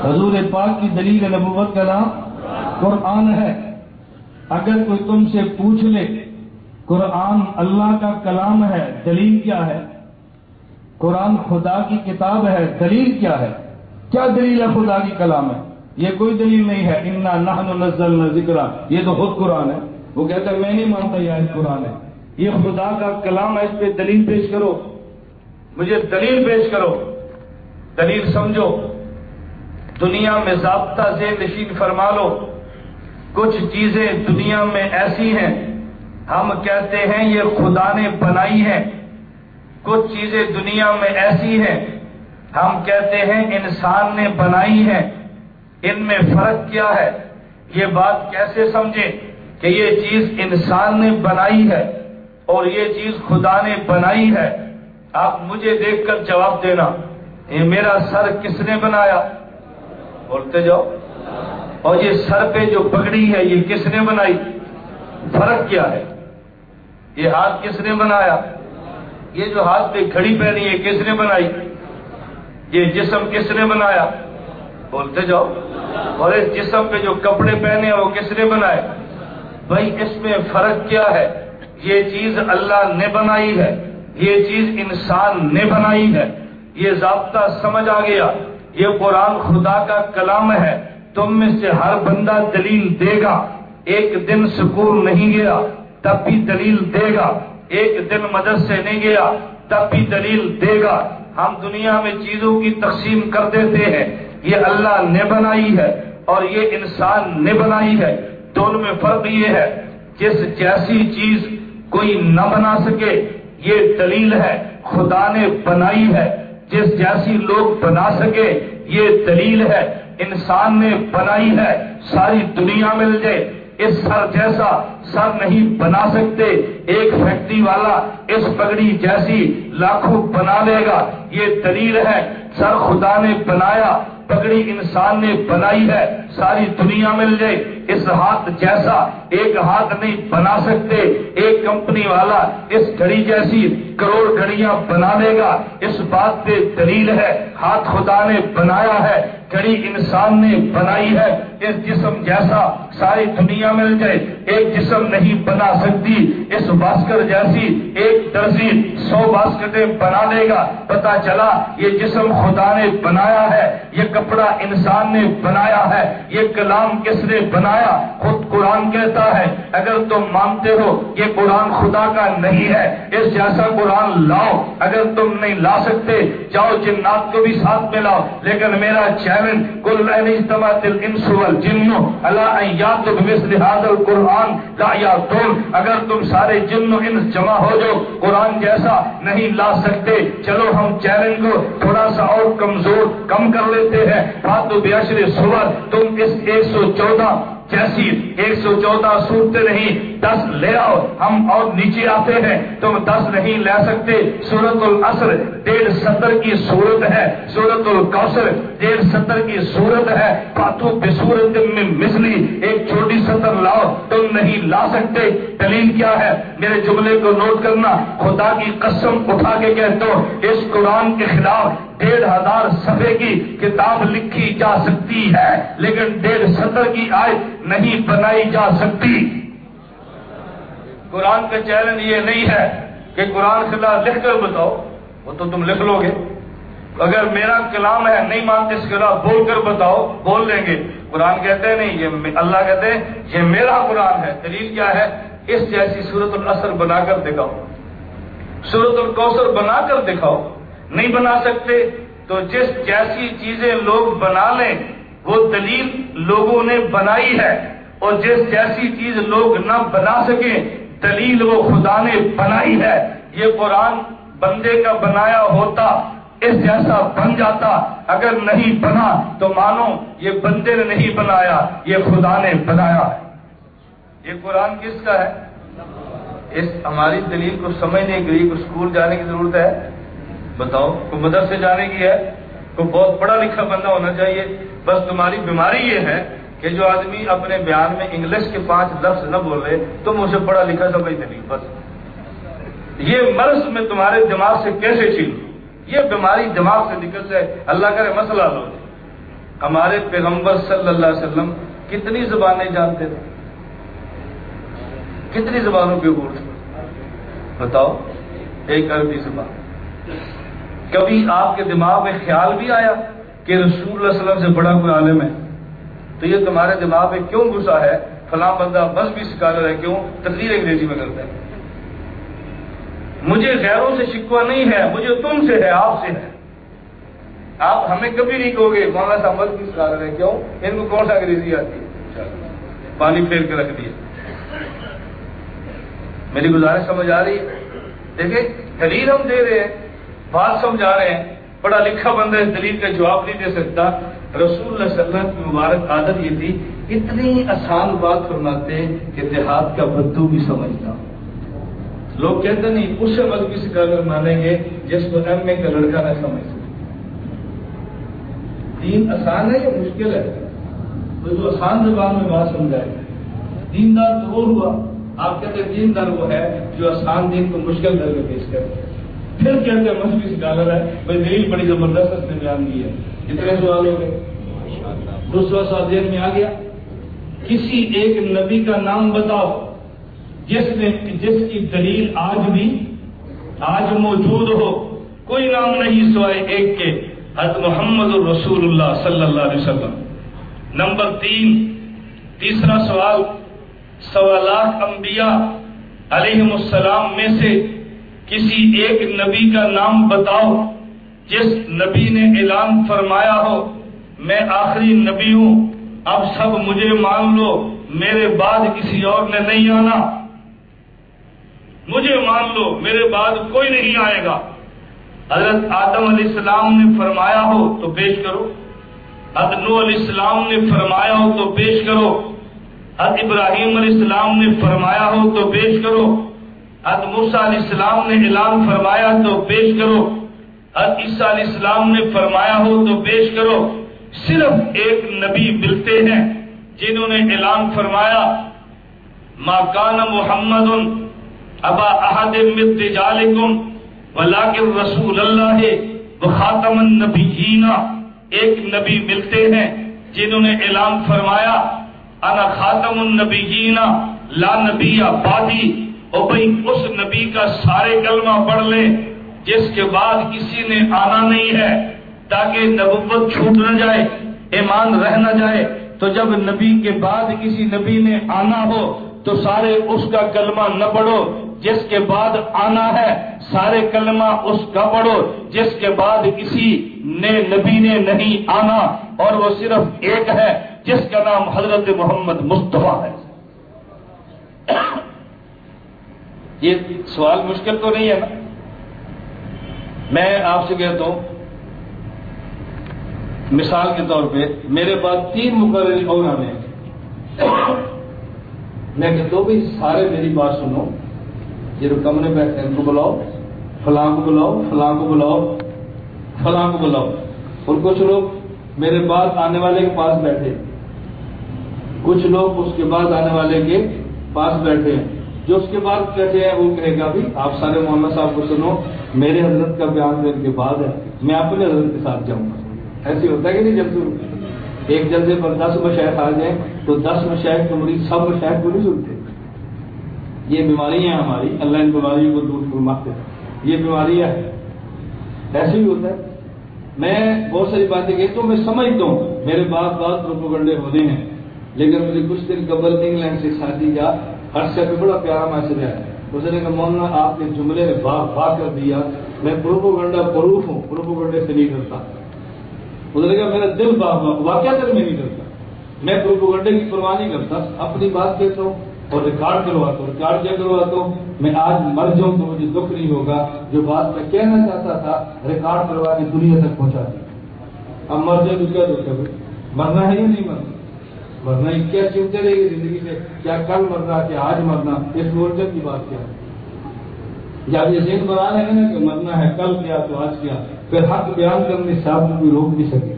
حضور پاک کی دلیل نبوت کا نام قرآن ہے۔ اگر کوئی تم سے پوچھ لے، قرآن اللہ کا کلام ہے، دلیل کیا ہے؟ قرآن خدا کی کتاب ہے، دلیل کیا ہے؟ کیا دلیل ہے خدا کی کلام ہے؟ یہ کوئی دلیل نہیں ہے۔ انا نحن نزلنا ذکر یہ تو خود قرآن ہے۔ وہ کہتا ہے، میں نہیں مانتا یہ قرآن ہے۔ یہ خدا کا کلام ہے، اس پہ دلیل پیش کرو۔ مجھے دلیل پیش کرو۔ دلیل سمجھو۔ دنیا میں ضابطہ سے نشین فرما لو۔ کچھ چیزیں دنیا میں ایسی ہیں۔ ہم کہتے ہیں یہ خدا نے بنائی ہے کچھ چیزیں دنیا میں ایسی ہیں۔ ہم کہتے ہیں انسان نے بنائی ہے ان میں فرق کیا ہے؟ یہ بات کیسے سمجھے کہ یہ چیز انسان نے بنائی ہے اور یہ چیز خدا نے بنائی ہے؟ آپ مجھے دیکھ کر جواب دینا، یہ میرا سر کس نے بنایا؟ بولتے جاؤ۔ اور یہ سر پہ جو پگڑی ہے، یہ کس نے بنائی؟ فرق کیا ہے؟ یہ ہاتھ کس نے بنایا؟ یہ جو ہاتھ پہ گھڑی پہنی ہے کس نے بنائی؟ یہ جسم کس نے بنایا؟ بولتے جاؤ۔ اور اس جسم پہ جو کپڑے پہنے ہیں، وہ کس نے بنائے؟ بھائی، اس میں فرق کیا ہے؟ یہ چیز اللہ نے بنائی ہے۔ یہ چیز انسان نے بنائی ہے۔ یہ ضابطہ سمجھ آ گیا۔ یہ قرآن خدا کا کلام ہے۔ تم میں سے ہر بندہ دلیل دے گا۔ ایک دن سکون نہیں گیا، تب بھی دلیل دے گا۔ ایک دن مدد سے نہیں گیا، تب بھی دلیل دے گا۔ ہم دنیا میں چیزوں کی تقسیم کر دیتے ہیں۔ یہ اللہ نے بنائی ہے اور یہ انسان نے بنائی ہے۔ دونوں میں فرق یہ ہے، جس جیسی چیز کوئی نہ بنا سکے یہ دلیل ہے، خدا نے بنائی ہے، جس جیسی لوگ بنا سکے، یہ دلیل ہے، انسان نے بنائی ہے، ساری دنیا مل جائے۔ اس سر جیسا سر نہیں بنا سکتے، ایک فیکٹری والا اس پگڑی جیسی لاکھوں بنا لے گا۔ یہ دلیل ہے، سر خدا نے بنایا، پگڑی انسان نے بنائی ہے، ساری دنیا مل جائے۔ اس ہاتھ جیسا ایک ہاتھ نہیں بنا سکتے، ایک کمپنی والا اس گھڑی جیسی کروڑ گھڑیاں بنا لے گا۔ اس بات پہ دلیل ہے، ہاتھ خدا نے بنایا ہے، گھڑی انسان نے بنائی ہے۔ اس جسم جیسا ساری دنیا مل جائے، ایک جسم نہیں بنا سکتی۔ اس باسکر جیسی ایک درزی سو باسکٹیں بنا لے گا۔ پتا چلا، یہ جسم خدا نے بنایا ہے، یہ کپڑا انسان نے بنایا ہے، یہ کلام کس نے بنایا؟ خود قرآن کہتا ہے۔ اگر تم مانتے ہو یہ قرآن خدا کا نہیں ہے، اس جیسا قرآن لاؤ۔ اگر تم نہیں لا سکتے، جاؤ جنات کو بھی ساتھ میں لاؤ۔ لیکن میرا چیلنج کل اللہ یاد القرآن لا یا تم اگر تم سارے جن انس جمع ہو جو قرآن جیسا نہیں لا سکتے۔ چلو ہم چیلنج کو تھوڑا سا اور کمزور کم کر لیتے ہیں۔ فاتو بیاشر سور تم اس ایک سو چودہ جیسی ایک سو چودہ سورتے نہیں، دس لے آؤ، ہم اور نیچے آتے ہیں، تم دس نہیں لے سکتے۔ سورت العصر ڈیڑھ ستر کی صورت ہے۔ سورت القوثر ڈیڑھ ستر کی صورت ہے۔ پاتو بصورت میں مسلی ایک چھوٹی سطر لاؤ، تم نہیں لا سکتے۔ دلیل کیا ہے؟ میرے جملے کو نوٹ کرنا۔ خدا کی قسم اٹھا کے کہتا ہوں، اس قرآن کے خلاف ڈیڑھ ہزار صفحے کی کتاب لکھی جا سکتی ہے، لیکن ڈیڑھ ستر کی آئے نہیں بنائی جا سکتی۔ قرآن کا چیلنج یہ نہیں ہے کہ قرآن خلاف لکھ کر بتاؤ، وہ تو تم لکھ لو گے اگر میرا کلام ہے، نہیں مانتے اس خلاف بول کر بتاؤ، بول لیں گے۔ قرآن کہتے ہیں، نہیں، یہ اللہ کہتے ہیں، یہ میرا قرآن ہے۔ دلیل کیا ہے؟ اس جیسی صورت الاثر بنا کر دکھاؤ۔ صورت القوثر بنا کر دکھاؤ۔ نہیں بنا سکتے تو جس جیسی چیزیں لوگ بنا لیں وہ دلیل لوگوں نے بنائی ہے اور جس جیسی چیز لوگ نہ بنا سکیں، دلیل وہ خدا نے بنائی ہے۔ یہ قرآن بندے کا بنایا ہوتا، اس جیسا بن جاتا۔ اگر نہیں بنا تو مانو، یہ بندے نے نہیں بنایا، یہ خدا نے بنایا۔ ہے یہ قرآن کس کا ہے؟ اس ہماری دلیل کو سمجھنے کے لیے، اسکول جانے کی ضرورت ہے۔ بتاؤ کوئی مدرسے جانے کی ہے؟ کوئی بہت پڑھا لکھا بندہ ہونا چاہیے۔ بس تمہاری بیماری یہ ہے کہ جو آدمی اپنے بیان میں انگلش کے پانچ لفظ نہ بول رہے، تم اسے پڑھا لکھا سمجھتے نہیں، بس۔ یہ مرض میں تمہارے دماغ سے کیسے چھین یہ بیماری دماغ سے نکل جائے، اللہ کرے مسئلہ لو۔ ہمارے پیغمبر صلی اللہ علیہ وسلم کتنی زبانیں جانتے تھے؟ کتنی زبانوں کے اوپر بتاؤ، ایک عربی زبان۔ کبھی آپ کے دماغ میں خیال بھی آیا کہ رسول اللہ علیہ وسلم سے بڑا کوئی عالم ہے؟ تو یہ تمہارے دماغ میں کیوں گھسا ہے؟ فلاں بندہ بس بھی سکالر ہے کیوں؟ تقریر انگریزی میں کرتا ہے۔ مجھے غیروں سے شکوا نہیں ہے، مجھے تم سے ہے، آپ سے ہے۔ آپ ہمیں کبھی نہیں کہو گے، مولانا صاحب بس بھی سکالر ہے کیوں؟ ان کو کون سا انگریزی آتی ہے؟ پانی پھیر کے رکھ دیا۔ میری گزارش سمجھ آ رہی ہے؟ دیکھیں، دلیل ہم دے رہے ہیں۔ بات سمجھا رہے ہیں پڑھا لکھا بندہ اس دلیل کا جواب نہیں دے سکتا۔ رسول اللہ صلی اللہ علیہ وسلم کی مبارک عادت یہ تھی، اتنی آسان بات فرماتے کہ دیہات کا بدو بھی سمجھتا۔ لوگ کہتے نہیں، اس وقت بھی مانیں گے جس کو ایم اے کا لڑکا نہ سمجھ سکے۔ دین آسان ہے یا مشکل ہے؟ تو جو آسان زبان میں بات سمجھائے۔ دیندار تو ہوا، آپ کہتے ہیں دیندار وہ ہے جو آسان دین کو مشکل کر کے پیش کرتے پھر کہتے ہیں مذہبی سکالر ہے، بھائی دلیل بڑی زبردست اس نے بیان کی ہے۔ اتنے سوال ہو گئے؟ دوسرا سوال دین میں آ گیا۔ کسی ایک نبی کا نام بتاؤ، جس نے، جس کی دلیل آج بھی، آج موجود ہو۔ کوئی نام نہیں سوائے ایک کے۔ حد محمد الرسول اللہ صلی اللہ علیہ وسلم۔ نمبر تین، تیسرا سوال سوالات انبیاء علیہ السلام میں سے کسی ایک نبی کا نام بتاؤ، جس نبی نے اعلان فرمایا ہو، میں آخری نبی ہوں، اب سب مجھے مان لو، میرے بعد کسی اور نے نہیں آنا۔ مجھے مان لو، میرے بعد کوئی نہیں آئے گا۔ حضرت آدم علیہ السلام نے فرمایا ہو تو پیش کرو۔ حضرت علیہ السلام نے فرمایا ہو تو پیش کرو۔ حد ابراہیم علیہ السلام نے فرمایا ہو تو پیش کرو۔ حد موسا علیہ السلام نے اعلان فرمایا تو پیش کرو۔ حد عیسیٰ علیہ السلام نے فرمایا ہو تو پیش کرو۔ صرف ایک نبی ملتے ہیں جنہوں نے اعلان فرمایا، ما کان محمد ابا احد مت جالکم ولیکن رسول اللہ وخاتم النبیین ایک نبی ملتے ہیں جنہوں نے اعلان فرمایا، انا خاتم النبیین، لا نبی بعدی او بھئی اس نبی کا سارے کلمہ پڑھ لیں جس کے بعد کسی نے آنا نہیں ہے، تاکہ نبوت چھوٹ نہ جائے، ایمان رہ نہ جائے۔ تو جب نبی کے بعد کسی نبی نے آنا ہو، تو سارے اس کا کلمہ نہ پڑھو، جس کے بعد آنا ہے، سارے کلمہ اس کا پڑھو، جس کے بعد کسی نے نبی نے نہیں آنا۔ اور وہ صرف ایک ہے، جس کا نام حضرت محمد مصطفیٰ ہے۔ یہ سوال مشکل تو نہیں ہے نا؟ میں آپ سے کہتا ہوں، مثال کے طور پہ میرے پاس تین مقرر اور آنے میں کہتا ہوں، بھائی سارے میری بات سنو۔ یہ کمرے بیٹھے ان کو بلاؤ، فلاں کو بلاؤ، فلاں کو بلاؤ، فلاں کو بلاؤ۔ اور کچھ لوگ میرے بعد آنے والے کے پاس بیٹھے۔ کچھ لوگ اس کے بعد آنے والے کے پاس بیٹھے ہیں۔ جو اس کے بعد بیٹھے ہیں وہ کہے گا بھی، آپ سارے مولانا صاحب کو سنو، میرے حضرت کا بیان میرے کے بعد ہے، میں اپنے حضرت کے ساتھ جاؤں گا۔ ایسے ہوتا ہے کہ نہیں جلدی ایک جلدے پر دس مشاعر آ جائیں، تو دس مشاعر کے مریض سب مشاعر کو نہیں سنتے۔ یہ بیماری ہیں ہماری، اللہ ان بیماریوں کو دور فرماتے ہیں۔ یہ بیماریاں ایسے ہی ہوتا ہے۔ میں بہت ساری باتیں کہتا ہوں میں سمجھتا ہوں، میرے بعد بعد پروپوگنڈے ہونے ہیں۔ لیکن مجھے کچھ دن قبل انگلینڈ سے شادی کا ہر پہ بڑا پیارا میسج ہے۔ اس نے کہا، مولانا، آپ کے جملے نے با با کر دیا۔ میں پروپوگنڈا پروف ہوں، پروپوگنڈے سے نہیں کرتا اس نے کہا، میرا دل با واقعہ دل میں نہیں کرتا میں پروپوگنڈے کی پرواہ نہیں کرتا۔ اپنی بات کہتا ہوں اور ریکارڈ کرواتا ہوں، ریکارڈ کیا کرواتا ہوں؟ میں آج مر جاؤں تو مجھے دکھ نہیں ہوگا۔ جو بات میں کہنا چاہتا تھا، ریکارڈ کروا کے دنیا تک پہنچا دی اب مر جائے تو کیا دکھ ہے مرنا ہے یا نہیں مرنا؟ مرنا کیا چنتے رہے گی زندگی سے کیا کل مرنا، کیا آج مرنا؟ اس مورچر کی بات کیا ہے؟ جب یہ ذہن بنا رہے ہیں نا کہ مرنا ہے، کل کیا، تو آج کیا؟ پھر حق بیان کرنے سے آپ کو کوئی روک نہیں سکے۔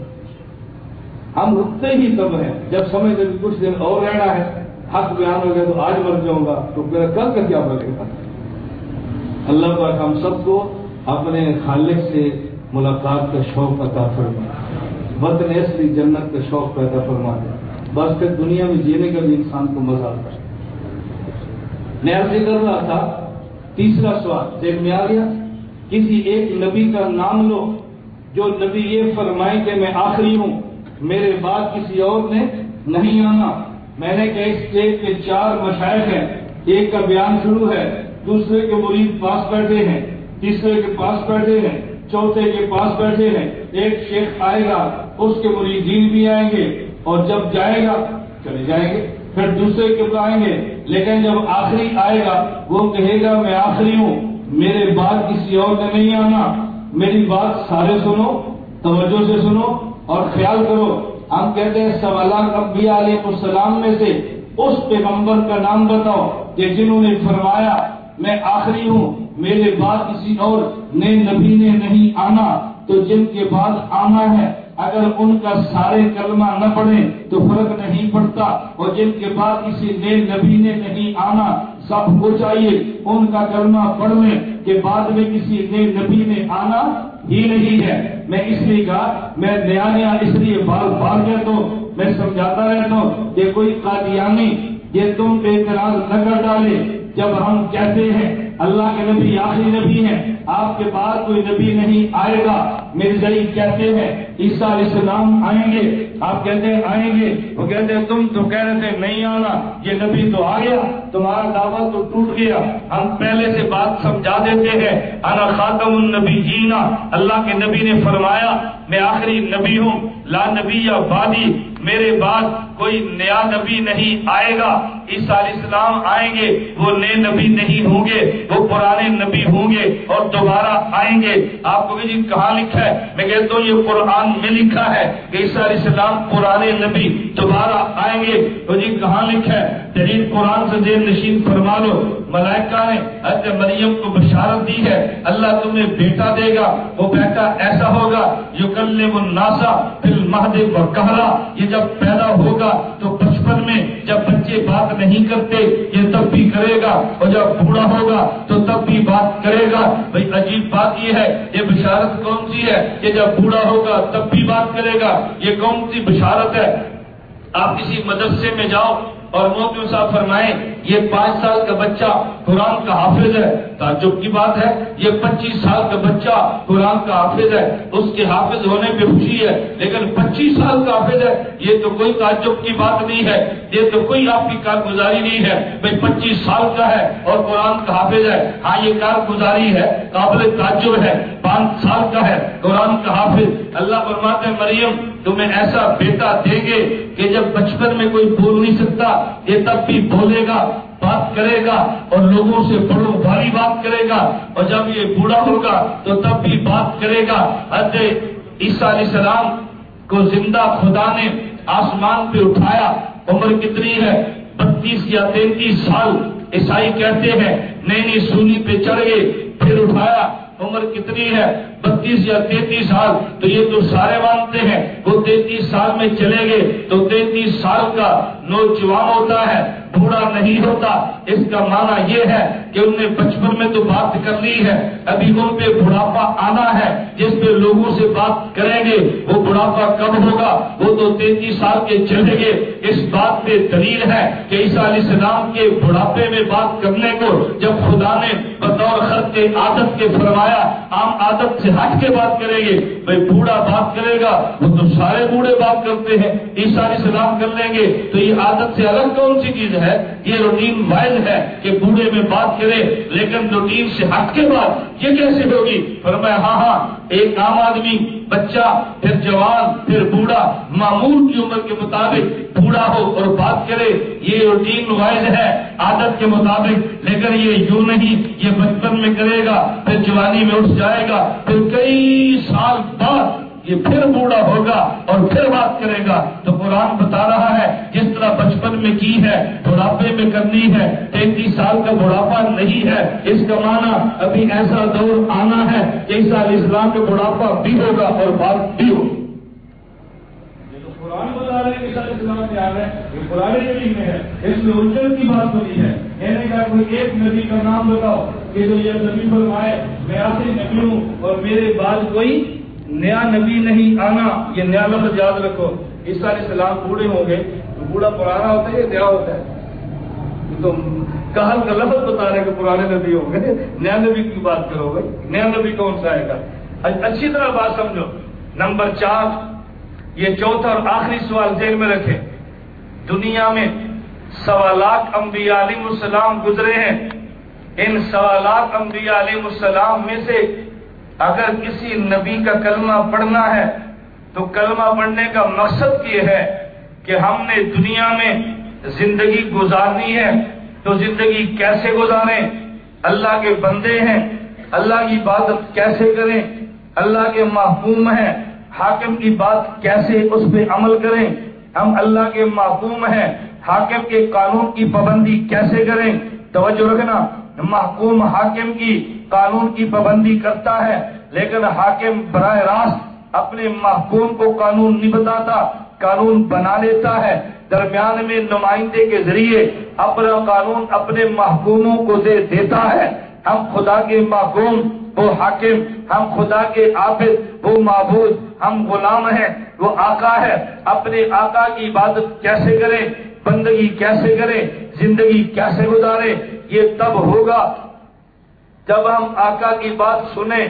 ہم رکتے ہی تب ہیں۔ جب سمجھ جب کچھ دن اور رہنا ہے، حق بیان ہو گیا تو آج مر جاؤں گا، تو میرا کل کا کیا بنے گا؟ اللہ پاک ہم سب کو اپنے خالق سے ملاقات کا شوق عطا فرما وطن اصلی جنت کا شوق پیدا فرما دے بس پھر دنیا میں جینے کا بھی انسان کو مزہ آتا ہے۔ میں کر رہا تھا، تیسرا سوال دیکھ میں آ گیا، کسی ایک نبی کا نام لو جو نبی یہ فرمائے کہ میں آخری ہوں، میرے بعد کسی اور نے نہیں آنا۔ میں نے کہا، اس اسٹیج کے چار مشاعر ہیں، ایک کا بیان شروع ہے، دوسرے کے مرید پاس بیٹھے ہیں، تیسرے کے پاس بیٹھے ہیں، چوتھے کے پاس بیٹھے ہیں، ایک شیخ آئے گا، اس کے مریدین بھی آئیں گے اور جب جائے گا، چلے جائیں گے، پھر دوسرے کے بلائیں گے، لیکن جب آخری آئے گا، وہ کہے گا، میں آخری ہوں، میرے بعد کسی اور نے نہیں آنا، میری بات سارے سنو، توجہ سے سنو اور خیال کرو۔ ہم کہتے ہیں، سوالات انبیاء علیہ السلام میں سے اس پیغمبر کا نام بتاؤ کہ جنہوں نے فرمایا، میں آخری ہوں، میرے بعد کسی اور نئے نبی نے نہیں آنا، تو جن کے بعد آنا ہے اگر ان کا سارے کلمہ نہ پڑھیں تو فرق نہیں پڑتا اور جن کے بعد کسی نئے نبی نے نہیں آنا، سب کو چاہیے ان کا کلمہ پڑھنے کے بعد میں کسی نئے نبی نے آنا ہی نہیں ہے۔ میں اس لیے کہا، میں نیا نیا اس لیے بار بار کہتا ہوں، میں سمجھاتا رہتا ہوں کہ کوئی قادیانی یہ تم پہ اعتراض نہ کر ڈالے۔ جب ہم کہتے ہیں اللہ کے نبی آخری نبی ہیں۔ آپ کے بعد کوئی نبی نہیں آئے گا۔ میرے ذریعے کہتے ہیں عیسیٰ علیہ السلام آئیں گے۔ آپ کہتے ہیں آئیں گے۔ وہ کہتے ہیں تم تو کہہ رہے تھے نہیں آنا، یہ نبی تو آ گیا۔ تمہارا دعویٰ تو ٹوٹ گیا۔ ہم پہلے سے بات سمجھا دیتے ہیں۔ انا خاتم النبی جینا اللہ کے نبی نے فرمایا، میں آخری نبی ہوں۔ لا نبی یا بادی میرے بعد کوئی نیا نبی نہیں آئے گا، عیسیٰ علیہ السلام آئیں گے، وہ نئے نبی نہیں ہوں گے، وہ پرانے نبی ہوں گے اور دوبارہ آئیں گے۔ آپ کو جی کہاں لکھا ہے؟ میں کہتا ہوں یہ قرآن میں لکھا ہے کہ عیسیٰ علیہ السلام پرانے نبی دوبارہ آئیں گے۔ تو جی کہاں لکھا ہے؟ تحریر قرآن سے دیر نشین فرما لو۔ ملائکہ نے حضرت مریم کو بشارت دی ہے۔ اللہ تمہیں بیٹا دے گا۔ وہ بیٹا ایسا ہوگا جو کل وہ ناسا پھر مہدے یہ جب پیدا ہوگا تو بچپن میں جب بچے بات نہیں کرتے، یہ تب بھی کرے گا اور جب بوڑھا ہوگا تو تب بھی بات کرے گا۔ بھائی، عجیب بات یہ ہے، یہ بشارت کون سی ہے؟ یہ جب بوڑھا ہوگا تب بھی بات کرے گا۔ یہ کون سی بشارت ہے؟ آپ کسی مدرسے میں جاؤ اور موقع صاحب فرمائیں، یہ پانچ سال کا بچہ قرآن کا حافظ ہے۔ تعجب کی بات ہے، یہ پچیس سال کا بچہ قرآن کا حافظ ہے۔ اس کے حافظ ہونے پہ خوشی ہے، لیکن پچیس سال کا حافظ ہے، یہ تو کوئی تعجب کی بات نہیں ہے۔ یہ تو کوئی آپ کی کارگزاری نہیں ہے۔ بھائی، پچیس سال کا ہے اور قرآن کا حافظ ہے۔ ہاں یہ کارگزاری ہے، قابل تعجب ہے۔ پانچ سال کا ہے، قرآن کا حافظ۔ اللہ فرماتے مریم تمہیں ایسا بیٹا دیں گے کہ جب بچپن میں کوئی بول نہیں سکتا، یہ تب بھی بولے گا، بات کرے گا اور لوگوں سے بڑوں بھاری بات کرے گا۔ اور جب یہ بوڑھا ہوگا تو تب بھی بات کرے گا۔ حضرت عیسیٰ علیہ السلام کو زندہ خدا نے آسمان پہ اٹھایا۔ عمر کتنی ہے؟ بتیس یا تینتیس سال عیسائی کہتے ہیں، نئی نئی سونی پہ چڑھ گئے پھر اٹھایا۔ عمر کتنی ہے؟ بتیس یا تینتیس سال؟ تو یہ تو سارے مانتے ہیں۔ وہ تینتیس سال میں چلے گئے تو تینتیس سال کا نوجوان ہوتا ہے، بوڑھا نہیں ہوتا۔ اس کا معنی یہ ہے کہ ان نے بچپن میں تو بات کر لی ہے۔ ابھی ان پہ بڑھاپا آنا ہے۔ جس پہ لوگوں سے بات کریں گے، وہ بڑھاپا کب ہوگا؟ وہ تو تینتیس سال کے چلے گے اس بات پہ دلیل ہے کہ عیسیٰ علیہ السلام کے بڑھاپے میں بات کرنے کو جب خدا نے اور خط کے عادت کے فرمایا عام عادت سے ہٹ کے بات کریں گے، بھائی بوڑھا بات کرے گا، وہ تو سارے بوڑھے بات کرتے ہیں، عیسائی سلام کر لیں گے، تو یہ عادت سے الگ کون سی چیز ہے؟ یہ روٹین وائز ہے کہ بوڑھے میں بات کرے، لیکن روٹین سے ہٹ کے بات یہ کیسے ہوگی؟ فرمایا ہاں ہاں ایک عام آدمی بچہ، پھر جوان، پھر بوڑھا، معمول کی عمر کے مطابق بوڑھا ہو اور بات کرے، یہ روٹین وائز ہے عادت کے مطابق، لیکن یہ یوں نہیں، یہ بچپن میں کرے گا، پھر جوانی میں اٹھ جائے گا، پھر کئی سال بعد یہ پھر بوڑھا ہوگا اور پھر بات کرے گا۔ تو قرآن بتا رہا ہے، جس طرح بچپن میں کی ہے، بڑھاپے میں کرنی ہے، تینتیس سال کا بڑھاپا نہیں ہے۔ اس کا معنی ابھی ایسا دور آنا ہے کہ عیسیٰ علیہ السلام کا بڑھاپا بھی ہوگا اور بات بھی ہوگی قرآن بتا رہے ہیں عیسیٰ علیہ السلام آ رہے ہیں یہ پرانے نبی میں ہے۔ اس میں الجھن کی بات بنی ہے۔ میں نے کوئی ایک نبی کا نام بتاؤ کہ جو یہ نبی فرمائے، میں آخری نبی ہوں اور میرے بعد کوئی نیا نبی نہیں آنا، یہ نیا لفظ یاد رکھو۔ عیسیٰ علیہ السلام بوڑھے ہوں گے تو بوڑھا پرانا ہوتا ہے یا نیا ہوتا ہے۔ تو کہل کا لفظ بتا رہے کہ پرانے نبی ہوں گے۔ نیا نبی کی بات کرو بھائی، نیا نبی کون سا آئے گا؟ اچھی طرح بات سمجھو۔ نمبر چار، یہ چوتھا اور آخری سوال ذہن میں رکھے دنیا میں سوالات انبیاء علیہ السلام گزرے ہیں۔ ان سوالات انبیاء علیہ السلام میں سے اگر کسی نبی کا کلمہ پڑھنا ہے تو کلمہ پڑھنے کا مقصد یہ ہے کہ ہم نے دنیا میں زندگی گزارنی ہے تو زندگی کیسے گزاریں؟ اللہ کے بندے ہیں، اللہ کی عبادت کیسے کریں؟ اللہ کے محکوم ہیں، حاکم کی بات کیسے اس پہ عمل کریں؟ ہم اللہ کے محکوم ہیں، حاکم کے قانون کی پابندی کیسے کریں؟ توجہ رکھنا۔ محکوم حاکم کی قانون کی پابندی کرتا ہے، لیکن حاکم براہ راست اپنے محکوم کو قانون نہیں بتاتا، قانون بنا لیتا ہے۔ درمیان میں نمائندے کے ذریعے اپنا قانون اپنے محکوموں کو دے دیتا ہے۔ ہم خدا کے محکوم، وہ حاکم، ہم خدا کے عابد وہ معبود، ہم غلام ہیں، وہ آقا ہے۔ اپنے آقا کی عبادت کیسے کریں؟ بندگی کیسے کریں زندگی کیسے گزارے، یہ تب ہوگا جب ہم آقا کی بات سنیں،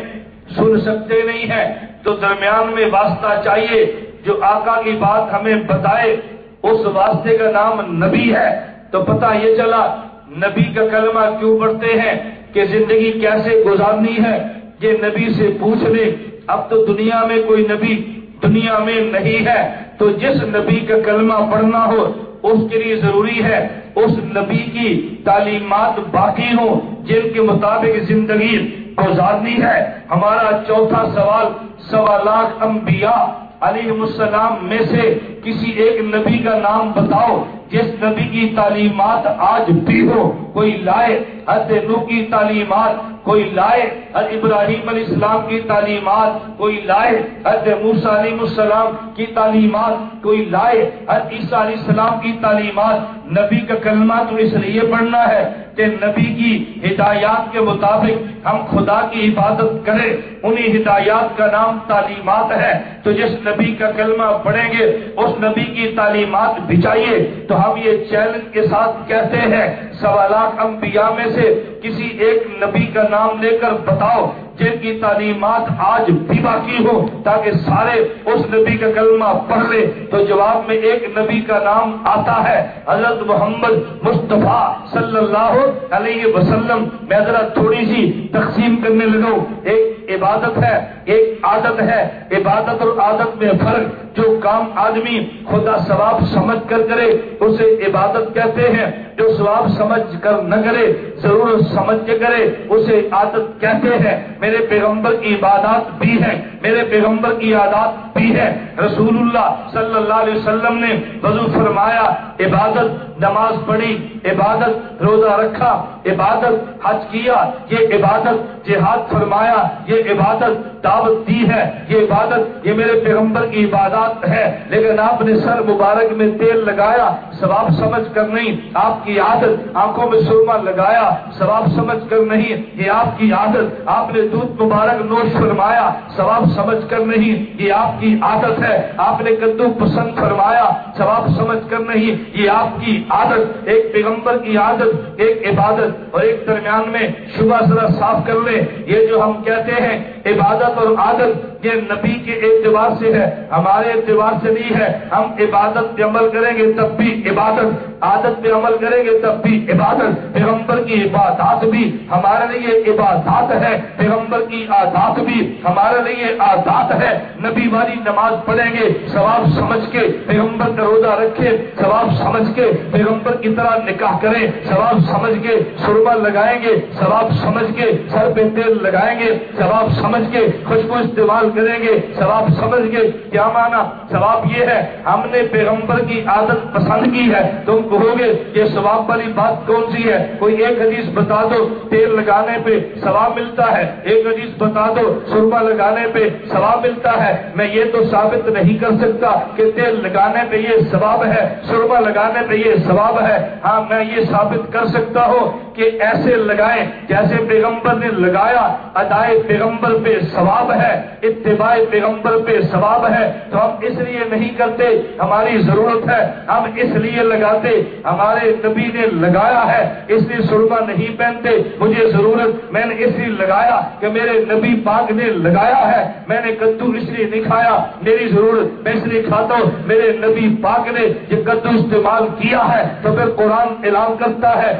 سن سکتے نہیں ہیں۔ تو درمیان میں واسطہ چاہیے، جو آقا کی بات ہمیں بتائے، اس واسطے کا نام نبی ہے۔ تو پتہ یہ چلا، نبی کا کلمہ کیوں پڑھتے ہیں؟ کہ زندگی کیسے گزارنی ہے؟ یہ نبی سے پوچھ لے اب تو دنیا میں کوئی نبی دنیا میں نہیں ہے۔ تو جس نبی کا کلمہ پڑھنا ہو اس کے لیے ضروری ہے اس نبی کی تعلیمات باقی ہوں، جن کے مطابق زندگی گزارنی ہے۔ ہمارا چوتھا سوال، سوا لاکھ انبیاء علیہ السلام میں سے کسی ایک نبی کا نام بتاؤ، جس نبی کی تعلیمات آج بھی ہو کوئی لائے حد نو کی تعلیمات، کوئی لائے حد ابراہیم علیہ السلام کی تعلیمات، کوئی لائے حد موسیٰ علیہ السلام کی تعلیمات، کوئی لائے حد عیسیٰ علیہ السلام کی تعلیمات۔ نبی کا کلمہ تو اس لیے پڑھنا ہے کہ نبی کی ہدایات کے مطابق ہم خدا کی عبادت کریں، انہی ہدایات کا نام تعلیمات ہے۔ تو جس نبی کا کلمہ پڑھیں گے، اس نبی کی تعلیمات بچائیے۔ تو ہم یہ چیلنج کے ساتھ کہتے ہیں، سوالات انبیاء میں سے کسی ایک نبی کا نام لے کر بتاؤ جن کی تعلیمات آج بھی باقی ہو تاکہ سارے اس نبی کا کلمہ پڑھ لے تو جواب میں ایک نبی کا نام آتا ہے، حضرت محمد مصطفیٰ صلی اللہ علیہ وسلم۔ میں ذرا تھوڑی سی تقسیم کرنے لگا ایک عبادت ہے، ایک عادت ہے۔ عبادت اور عادت میں فرق، جو کام آدمی خدا ثواب سمجھ کر کرے، اسے عبادت کہتے ہیں۔ جو ثواب سمجھ کر نہ کرے، ضرور سمجھ کے کرے، اسے عادت کہتے ہیں۔ میرے پیغمبر کی عبادات بھی ہیں۔ میرے پیغمبر کی عادات بھی ہے رسول اللہ صلی اللہ علیہ وسلم نے وضو فرمایا، عبادت، نماز پڑھی، عبادت، روزہ رکھا، عبادت، حج کیا، یہ عبادت جہاد فرمایا، یہ عبادت دعوت دی ہے، یہ عبادت، یہ میرے پیغمبر کی عبادات ہے۔ لیکن آپ نے سر مبارک میں تیل لگایا، ثواب سمجھ کر نہیں، آپ کی کی عادت آنکھوں میں سرما لگایا، ثواب سمجھ کر نہیں، یہ آپ کی عادت۔ آپ نے دودھ مبارک نوش فرمایا، ثواب سمجھ کر نہیں، یہ آپ کی عادت ہے۔ آپ نے کدو پسند فرمایا، ثواب سمجھ کر نہیں، یہ آپ کی عادت۔ ایک پیغمبر کی عادت، ایک عبادت۔ اور ایک درمیان میں شبہ ذرا صاف کر لیں۔ یہ جو ہم کہتے ہیں عبادت اور عادت یہ نبی کے اعتبار سے ہے، ہمارے اعتبار سے نہیں ہے۔ ہم عبادت پہ عمل کریں گے تب بھی عبادت، عادت پہ عمل کریں گے تب بھی عبادت۔ پیغمبر کی عبادات بھی ہمارے لیے عبادات ہے پیغمبر کی عادات بھی ہمارے لیے عادات ہے نبی والی نماز پڑھیں گے، ثواب سمجھ کے پیغمبر کا روزہ رکھے ثواب سمجھ کے پیغمبر کی طرح نکاح کریں، ثواب سمجھ کے سرما لگائیں گے، ثواب سمجھ کے سر پہ تیل لگائیں گے، ثواب سمجھ سمجھ کے خوشبو استعمال کریں گے، ثواب سمجھ گے کیا مانا ثواب یہ ہے، ہم نے پیغمبر کی عادت پسند کی ہے، تم کہو گے یہ ثواب والی بات کون سی ہے؟ کوئی ایک حدیث بتا دو، تیل لگانے پہ ثواب ملتا ہے، ایک حدیث بتا دو سرما لگانے پہ ثواب ملتا ہے۔ میں یہ تو ثابت نہیں کر سکتا کہ تیل لگانے پہ یہ ثواب ہے سرما لگانے پہ یہ ثواب ہے۔ ہاں میں یہ ثابت کر سکتا ہوں کہ ایسے لگائیں جیسے پیغمبر نے لگایا، ادائے پیغمبر پہ ثواب ہے، اتباع پیغمبر پہ ثواب ہے، تو ہم اس لیے نہیں کرتے، ہماری ضرورت ہے، ہم اس لیے لگاتے، ہمارے نبی نے لگایا ہے، اس لیے سرما نہیں پہنتے، مجھے ضرورت، میں نے اس لیے لگایا کہ میرے نبی پاک نے لگایا ہے، میں نے کدو اس لیے نہیں کھایا، میری ضرورت، میں اس لیے کھاتا ہوں، میرے نبی پاک نے یہ کدو استعمال کیا ہے، تو پھر قرآن اعلان کرتا ہے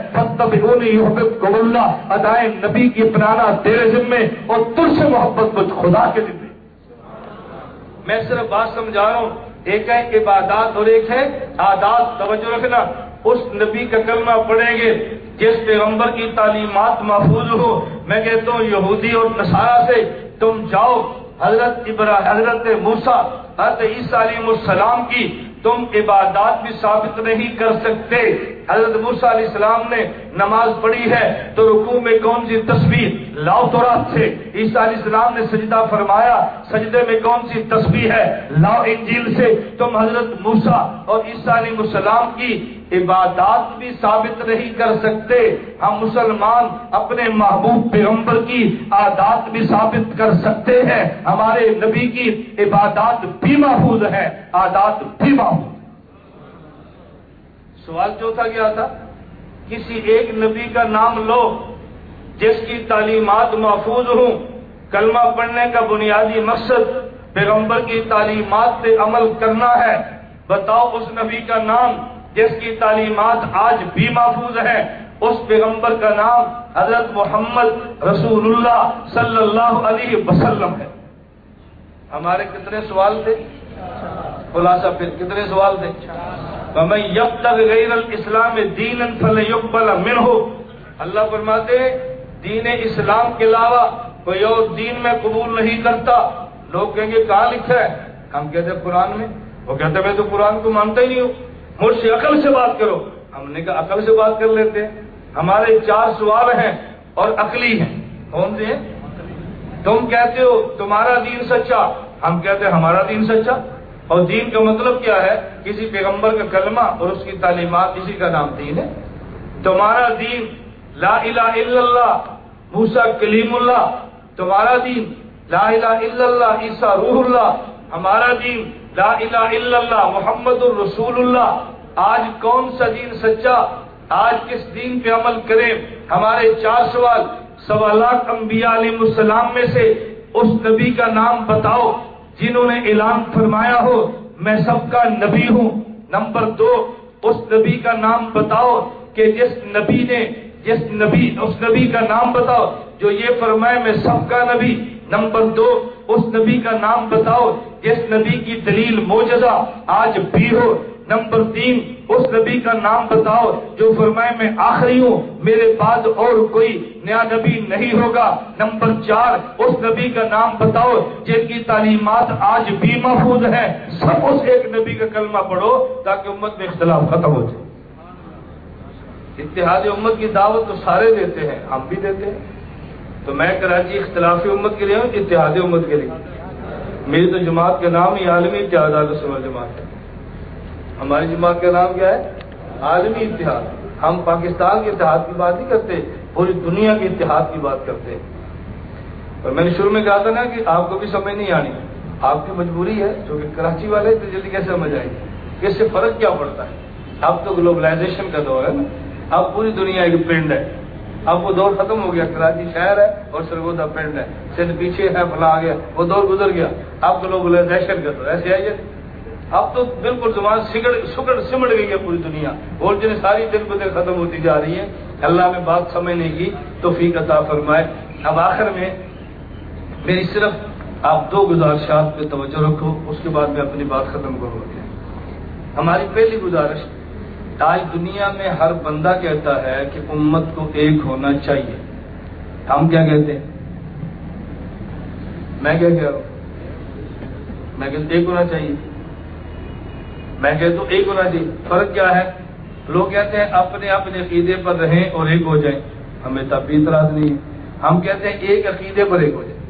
اللہ ادائے نبی کی اپنانا تیرے ذمے اور تر سے محبت کچھ خدا کے ذمے۔ میں صرف بات سمجھا رہا ہوں، ایک ہے عبادات اور ایک ہے آدات توجہ رکھنا۔ اس نبی کا کلمہ پڑھیں گے جس پیغمبر کی تعلیمات محفوظ ہو میں کہتا ہوں، یہودی اور نصارہ سے تم جاؤ، حضرت ابراہیم حضرت موسا حضرت عیسیٰ علیہ السلام کی تم عبادات بھی ثابت نہیں کر سکتے۔ حضرت موسیٰ علیہ السلام نے نماز پڑھی ہے، تو رکوع میں کون سی تصویر لاؤ تو رات سے؟ عیسیٰ علیہ السلام نے سجدہ فرمایا، سجدے میں کون سی تصویر ہے؟ لاؤ انجیل سے۔ تم حضرت موسیٰ اور عیسیٰ علیہ السلام کی عبادات بھی ثابت نہیں کر سکتے۔ ہم مسلمان اپنے محبوب پیغمبر کی عادات بھی ثابت کر سکتے ہیں۔ ہمارے نبی کی عبادات بھی محفوظ ہے عادات بھی محفوظ سوال چوتھا کیا تھا؟ کسی ایک نبی کا نام لو، جس کی تعلیمات محفوظ ہوں، کلمہ پڑھنے کا بنیادی مقصد پیغمبر کی تعلیمات پہ عمل کرنا ہے۔ بتاؤ اس نبی کا نام جس کی تعلیمات آج بھی محفوظ ہیں اس پیغمبر کا نام حضرت محمد رسول اللہ صلی اللہ علیہ وسلم ہے۔ ہمارے کتنے سوال تھے؟ خلاصہ پھر کتنے سوال تھے؟ میں یب تک غیر الاسلام دین فل یقبل ہو اللہ فرماتے دین اسلام کے علاوہ کوئی اور دین میں قبول نہیں کرتا۔ لوگ کہیں گے، کہاں لکھا ہے؟ ہم کہتے ہیں قرآن میں۔ وہ کہتے میں تو قرآن کو مانتا ہی نہیں ہوں۔ مجھ سے عقل سے بات کرو۔ ہم نے کہا، عقل سے بات کر لیتے ہیں۔ ہمارے چار سوال ہیں اور عقلی ہیں۔ کون سے ہیں؟ تم کہتے ہو، تمہارا دین سچا۔ ہم کہتے ہیں، ہمارا دین سچا۔ اور دین کا مطلب کیا ہے؟ کسی پیغمبر کا کلمہ اور اس کی تعلیمات اسی کا نام دین ہے۔ تمہارا دین، لا الہ الا اللہ موسا کلیم اللہ، تمہارا دین، لا الہ الا اللہ، عیسیٰ روح اللہ، ہمارا دین، لا الہ الا اللہ، محمد الرسول اللہ۔ آج کون سا دین سچا؟ آج کس دین پہ عمل کریں؟ ہمارے چار سوال سوالات انبیاء علیہ السلام میں سے اس نبی کا نام بتاؤ۔ جنہوں نے اعلان فرمایا ہو، میں سب کا نبی ہوں۔ نمبر دو، اس نبی کا نام بتاؤ کہ جس نبی نے، جس نبی، اس نبی کا نام بتاؤ جو یہ فرمائے میں سب کا نبی۔ نمبر دو، اس نبی کا نام بتاؤ جس نبی کی دلیل موجزہ آج بھی ہو۔ نمبر تین، اس نبی کا نام بتاؤ جو فرمائے میں آخری ہوں، میرے بعد اور کوئی نیا نبی نہیں ہوگا۔ نمبر چار، اس نبی کا نام بتاؤ جن کی تعلیمات آج بھی محفوظ ہیں۔ سب اس ایک نبی کا کلمہ پڑھو تاکہ امت میں اختلاف ختم ہو جائے۔ اتحاد امت کی دعوت تو سارے دیتے ہیں، ہم بھی دیتے ہیں۔ تو میں کراچی اختلافی امت کے لیے ہوں، اتحاد امت کے لیے۔ میری تو جماعت کا نام ہی عالمی اتحاد جماعت ہے۔ ہماری جماعت کا نام کیا ہے؟ عالمی اتحاد۔ ہم پاکستان کے اتحاد کی بات نہیں کرتے، پوری دنیا کے اتحاد کی بات کرتے اور میں نے شروع میں کہا تھا نا کہ آپ کو بھی سمجھ نہیں آنی۔ آپ کی مجبوری ہے، جو کہ کراچی والے، تو جلدی کیسے سمجھ آئے گی اس سے فرق کیا پڑتا ہے؟ اب تو گلوبلائزیشن کا دور ہے نا۔ اب پوری دنیا ایک پنڈ ہے۔ اب وہ دور ختم ہو گیا۔ کراچی شہر ہے اور سرگودا پنڈ ہے۔ سندھ پیچھے ہے، فلاں آ گیا وہ دور گزر گیا۔ اب گلوبلائزیشن کا دور ایسے آئیے۔ اب تو بالکل زبان سگڑ سکڑ سمٹ گئی ہے پوری دنیا۔ اور جن ساری دن بدے ختم ہوتی جا رہی ہے اللہ میں بات سمجھنے کی توفیق عطا فرمائے۔ اب آخر میں میری صرف آپ دو گزارشات پہ توجہ رکھو، اس کے بعد میں اپنی بات ختم کروں گا۔ ہماری پہلی گزارش، آج دنیا میں ہر بندہ کہتا ہے کہ امت کو ایک ہونا چاہیے۔ ہم کیا کہتے ہیں؟ میں کیا کہہ رہا ہوں؟ میں کہتا ایک ہونا چاہیے۔ میں کہتا ہوں ایک ہونا چاہیے فرق کیا ہے؟ لوگ کہتے ہیں اپنے اپنے عقیدے پر رہیں اور ایک ہو جائیں۔ ہمیں تب بھی اعتراض نہیں ہے۔ ہم کہتے ہیں ایک عقیدے پر ایک ہو جائے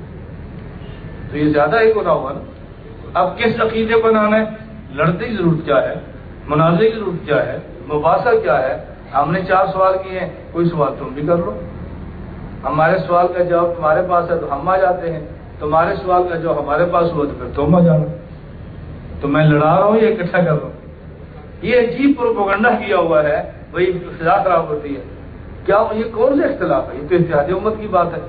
تو یہ زیادہ ایک ہونا ہوگا نا۔ اب کس عقیدے پر آنا ہے؟ لڑنے کی ضرورت کیا ہے؟ مناظر کی ضرورت کیا ہے؟ مباحثہ کیا ہے؟ ہم نے چار سوال کیے ہیں، کوئی سوال تم بھی کر لو۔ ہمارے سوال کا جواب تمہارے پاس ہے تو ہم آ جاتے ہیں۔ تمہارے سوال کا جواب ہمارے پاس ہوا تو پھر تم آ جانا۔ تو میں لڑا رہا ہوں یا اکٹھا کر رہا ہوں؟ یہ عجیب پروپگنڈا کیا ہوا ہے، وہی فضا خراب ہوتی ہے۔ کیا یہ کون سے اختلاف ہے؟ یہ تو اتحادی امت کی بات ہے۔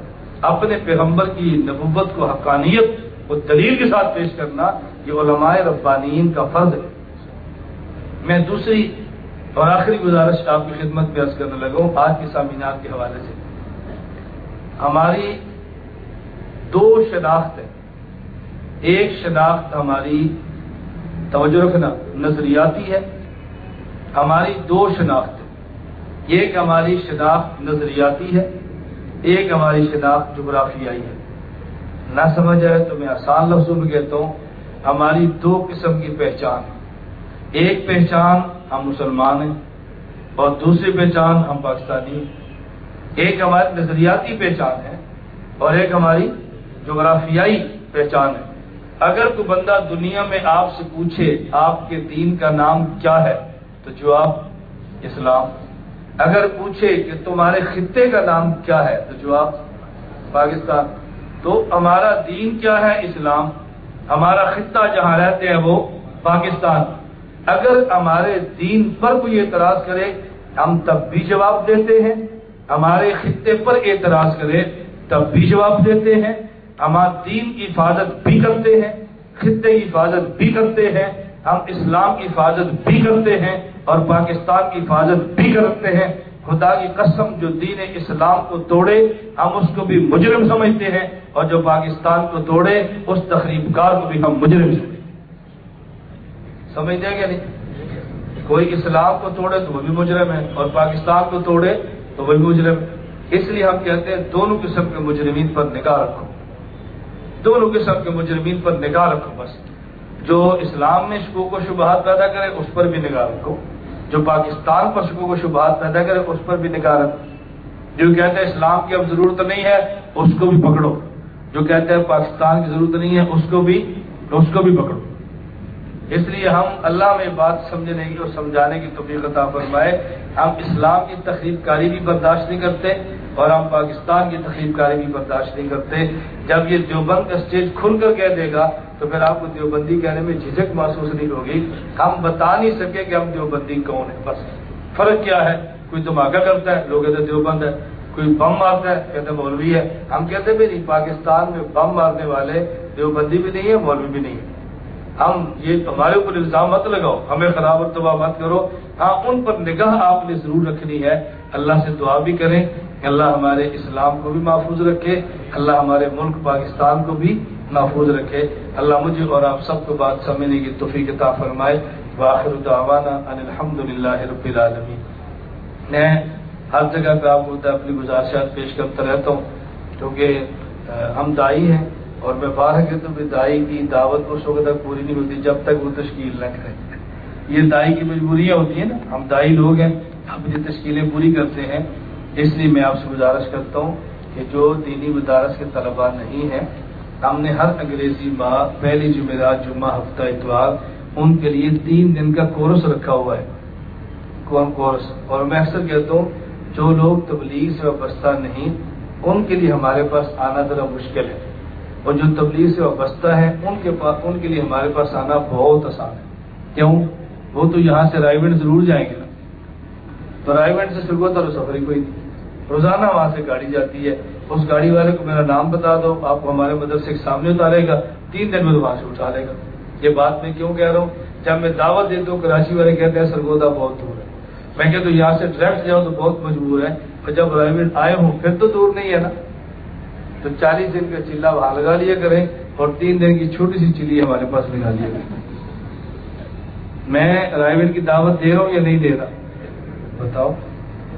اپنے پیغمبر کی نبوت کو حقانیت کو دلیل کے ساتھ پیش کرنا یہ علماء ربانین کا فرض ہے۔ میں دوسری اور آخری گزارش آپ کی خدمت میں عرض کرنے لگا ہوں، آج کے سامینات کے حوالے سے۔ ہماری دو شناخت ہے ایک شناخت ہماری توجہ رکھنا، نظریاتی ہے۔ ہماری دو شناخت، ایک ہماری شناخت نظریاتی ہے، ایک ہماری شناخت جغرافیائی ہے۔ نہ سمجھ آئے تو میں آسان لفظوں میں کہتا ہوں، ہماری دو قسم کی پہچان۔ ایک پہچان ہم مسلمان ہیں اور دوسری پہچان ہم پاکستانی ہیں۔ ایک ہماری نظریاتی پہچان ہے اور ایک ہماری جغرافیائی پہچان ہے۔ اگر کوئی بندہ دنیا میں آپ سے پوچھے آپ کے دین کا نام کیا ہے، تو جواب اسلام۔ اگر پوچھے کہ تمہارے خطے کا نام کیا ہے، تو جواب پاکستان۔ تو ہمارا دین کیا ہے؟ اسلام۔ ہمارا خطہ جہاں رہتے ہیں وہ پاکستان۔ اگر ہمارے دین پر کوئی اعتراض کرے، ہم تب بھی جواب دیتے ہیں۔ ہمارے خطے پر اعتراض کرے، تب بھی جواب دیتے ہیں۔ ہمارا دین کی حفاظت بھی کرتے ہیں، خطے کی حفاظت بھی کرتے ہیں، ہم اسلام کی حفاظت بھی کرتے ہیں اور پاکستان کی حفاظت بھی کرتے ہیں۔ خدا کی قسم جو دین اسلام کو توڑے، ہم اس کو بھی مجرم سمجھتے ہیں اور جو پاکستان کو توڑے، اس تقریب کار کو بھی ہم مجرم سمجھتے ہیں۔ سمجھ دیں گے نہیں؟ کوئی اسلام کو توڑے تو وہ بھی مجرم ہے اور پاکستان کو توڑے تو وہ بھی مجرم ہے۔ اس لیے ہم کہتے ہیں دونوں قسم کے مجرمین پر نگاہ رکھو۔ دونوں قسم کے مجرمین پر نگاہ رکھو بس۔ جو اسلام میں شکوک و شبہات پیدا کرے، اس پر بھی نگاہ رکھو۔ جو پاکستان پر شکوک و شبہات پیدا کرے، اس پر بھی نگاہ رکھو۔ جو کہتے ہیں اسلام کی اب ضرورت نہیں ہے، اس کو بھی پکڑو۔ جو کہتے ہیں پاکستان کی ضرورت نہیں ہے، اس کو بھی، اس کو بھی پکڑو۔ اس لیے ہم اللہ میں بات سمجھنے کی اور سمجھانے کی توفیق عطا فرمائے۔ ہم اسلام کی تقریب کاری بھی برداشت نہیں کرتے اور ہم پاکستان کی تقریب کاری بھی برداشت نہیں کرتے۔ جب یہ دیوبند کا اسٹیج کھل کر کہہ دے گا تو پھر آپ کو دیوبندی کہنے میں جھجک محسوس نہیں ہوگی۔ ہم بتا نہیں سکے کہ ہم دیوبندی کون ہے بس فرق کیا ہے؟ کوئی دھماکہ کرتا ہے، لوگ کہتے دیوبند ہے۔ کوئی بم مارتا ہے، کہتے مولوی ہے۔ ہم کہتے بھی نہیں، پاکستان میں بم مارنے والے دیوبندی بھی نہیں ہے مولوی بھی نہیں ہے ہم یہ ہمارے اوپر الزام مت لگاؤ، ہمیں خراب ارتبا مت کرو۔ ہاں ان پر نگاہ آپ نے ضرور رکھنی ہے۔ اللہ سے دعا بھی کریں اللہ ہمارے اسلام کو بھی محفوظ رکھے، اللہ ہمارے ملک پاکستان کو بھی محفوظ رکھے۔ اللہ مجھے اور آپ سب کو بات سمجھنے کی توفیق عطا فرمائے۔ واخر دعوانا ان الحمد للہ رب العالمین۔ میں ہر جگہ پہ آپ کو اپنی گزارشات پیش کرتا رہتا ہوں، کیونکہ ہم دائی ہیں۔ اور میں باہر کے تو بھی دائی کی دعوت اس وقت تک پوری نہیں ہوتی، جب تک وہ تشکیل نہ کرے۔ یہ دائی کی مجبوریاں ہوتی ہیں نا، ہم دائی لوگ ہیں، ہم یہ تشکیلیں پوری کرتے ہیں۔ اس لیے میں آپ سے گزارش کرتا ہوں کہ جو دینی مدارس کے طلباء نہیں ہیں، ہم نے ہر انگریزی ماہ، پہلی جمعرات، جمعہ ہفتہ، اتوار، ان کے لیے تین دن کا کورس رکھا ہوا ہے۔ کورس؟ اور میں اکثر کہتا ہوں، جو لوگ تبلیغ سے وابستہ نہیں، ان کے لیے ہمارے پاس آنا ذرا مشکل ہے۔ اور جو تبلیغ سے وابستہ ہے، ان کے پاس ان کے لیے ہمارے پاس آنا بہت آسان ہے۔ کیوں؟ وہ تو یہاں سے رائے گنڈ ضرور جائیں گے نا۔ تو رائے گنڈ سے سرگوت اور سفر ہی کوئی نہیں۔ روزانہ وہاں سے گاڑی جاتی ہے۔ اس گاڑی والے کو میرا نام بتا دو، آپ کو ہمارے مدرسے کے سامنے اتارے گا۔ تین دن میں وہاں سے اٹھا لے گا۔ یہ بات میں کیوں کہہ رہا ہوں؟ جب میں دعوت دیتا ہوں کراچی والے کہتے ہیں، سرگودا بہت دور ہے۔ میں کہتا ہوں، یہاں سے ڈائریکٹ جاؤ تو بہت مجبور ہے۔ اور جب رائے آئے ہوں، پھر تو دور نہیں ہے نا۔ تو چالیس دن کا چلا وہاں لگا لیا کریں اور تین دن کی چھوٹی سی چلی ہمارے پاس لگا لیا کریں۔ میں رائے کی دعوت دے رہا ہوں یا نہیں دے رہا؟ بتاؤ۔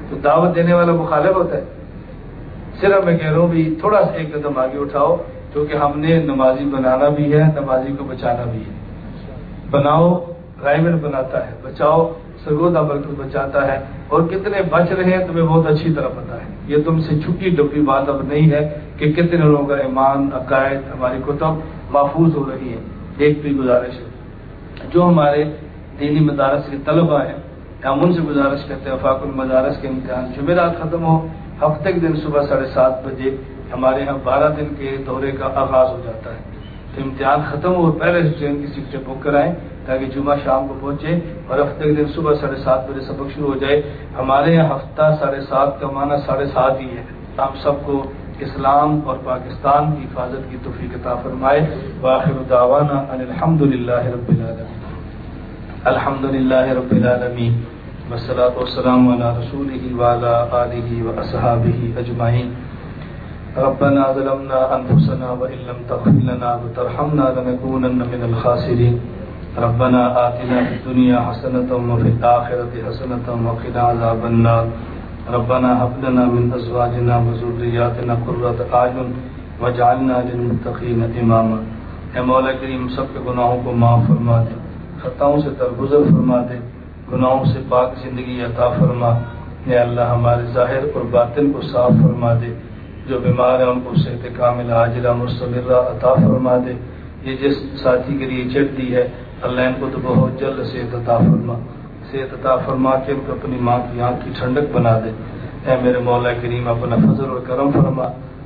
تو دعوت دینے والا مخالف ہوتا ہے۔ صرف میں کہہ رہا ہوں بھی تھوڑا سا ایک قدم آگے اٹھاؤ، کیونکہ ہم نے نمازی بنانا بھی ہے، نمازی کو بچانا بھی ہے۔ بناؤ۔ رائے بناتا ہے۔ بچاؤ، سرگودا برکت بچاتا ہے۔ اور کتنے بچ رہے ہیں تمہیں بہت اچھی طرح پتا ہے۔ یہ تم سے چھٹی ڈپی بات اب نہیں ہے کہ کتنے لوگوں کا ایمان، عقائد ہماری کتب محفوظ ہو رہی ہے ایک بھی گزارش ہے۔ جو ہمارے دینی مدارس کے طلبہ ہیں، ہم ان سے گزارش کرتے ہیں، افاق المدارس کے امتحان جمعرات ختم ہو، ہفتے کے دن صبح ساڑھے سات بجے ہمارے یہاں بارہ دن کے دورے کا آغاز ہو جاتا ہے۔ تو امتحان ختم ہو پہلے سے ٹرین کی سیٹیں بک کرائیں۔ تاکہ جمعہ شام کو پہنچے اور ہفتے کے دن صبح ساڑھے سات بجے سبق شروع ہو جائے۔ ہمارے یہاں ہفتہ ساڑھے سات کا معنی ساڑھے سات ہی ہے۔ ہم سب کو اسلام اور پاکستان کی حفاظت کی توفیق عطا فرمائے۔ واخر دعوانا ان الحمد للہ رب العالمین۔ الحمد للہ رب العالمین۔ والصلاة والسلام على رسوله وعلى آله وأصحابه أجمعين ربنا ظلمنا أنفسنا وإن لم تغفر لنا وترحمنا لنكونن من الخاسرين ربنا آتنا في الدنيا حسنة وفي الآخرة حسنة وقنا عذاب النار. ربنا هب لنا من أزواجنا وذرياتنا قرة أعين واجعلنا للمتقين إماما اے مولا کریم، سب کے گناہوں کو معاف فرما دے، خطاؤں سے درگزر فرما دے، گناہوں سے پاک زندگی عطا فرما۔ اے اللہ، ہمارے ظاہر اور باطن کو صاف فرما دے۔ جو بیمار ہیں، ان کو صحت کامل حاجرہ مستمرہ عطا فرما دے۔ یہ جس ساتھی کے لیے چٹ دی ہے اللہ ان کو تو بہت جلد صحت عطا فرما صحت عطا فرما کے ان کو اپنی ماں کی آنکھ کی ٹھنڈک بنا دے۔ اے میرے مولا کریم، اپنا فضل اور کرم فرما۔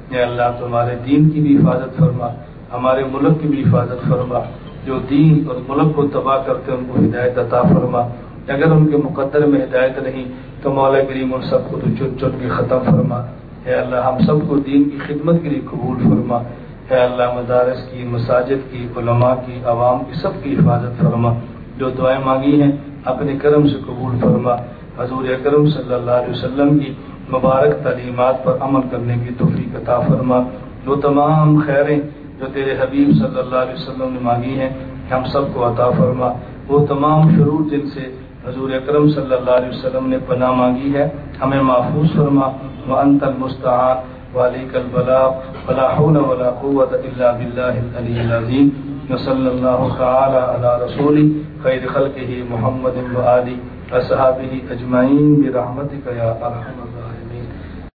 اے اللہ، تمہارے دین کی بھی حفاظت فرما۔ ہمارے ملک کی بھی حفاظت فرما۔ جو دین اور ملک کو تباہ کرتے ان کو ہدایت عطا فرما۔ اگر ان کے مقدر میں ہدایت نہیں، تو مولا کریم ان سب کو تو چن چن کے ختم فرما۔ اے اللہ، ہم سب کو دین کی خدمت کے لیے قبول فرما۔ اے اللہ مدارس کی، مساجد کی، علماء کی، عوام کی سب کی حفاظت فرما۔ جو دعائیں مانگی ہیں، اپنے کرم سے قبول فرما۔ حضور اکرم صلی اللہ علیہ وسلم کی مبارک تعلیمات پر عمل کرنے کی توفیق عطا فرما۔ جو تمام خیریں جو تیرے حبیب صلی اللہ علیہ وسلم نے مانگی ہیں ہم سب کو عطا فرما۔ وہ تمام شرور جن سے حضور اکرم صلی اللہ علیہ وسلم نے پناہ مانگی ہے، ہمیں محفوظ فرما۔ وانت المستعان۔ والیک البلاغ فلا حول ولا قوة الا باللہ العلی العظیم وصلی اللہ تعالی علی رسولی خیر خلقه محمد و آلی اصحابہ اجمعین برحمتک یا ارحم الراحمین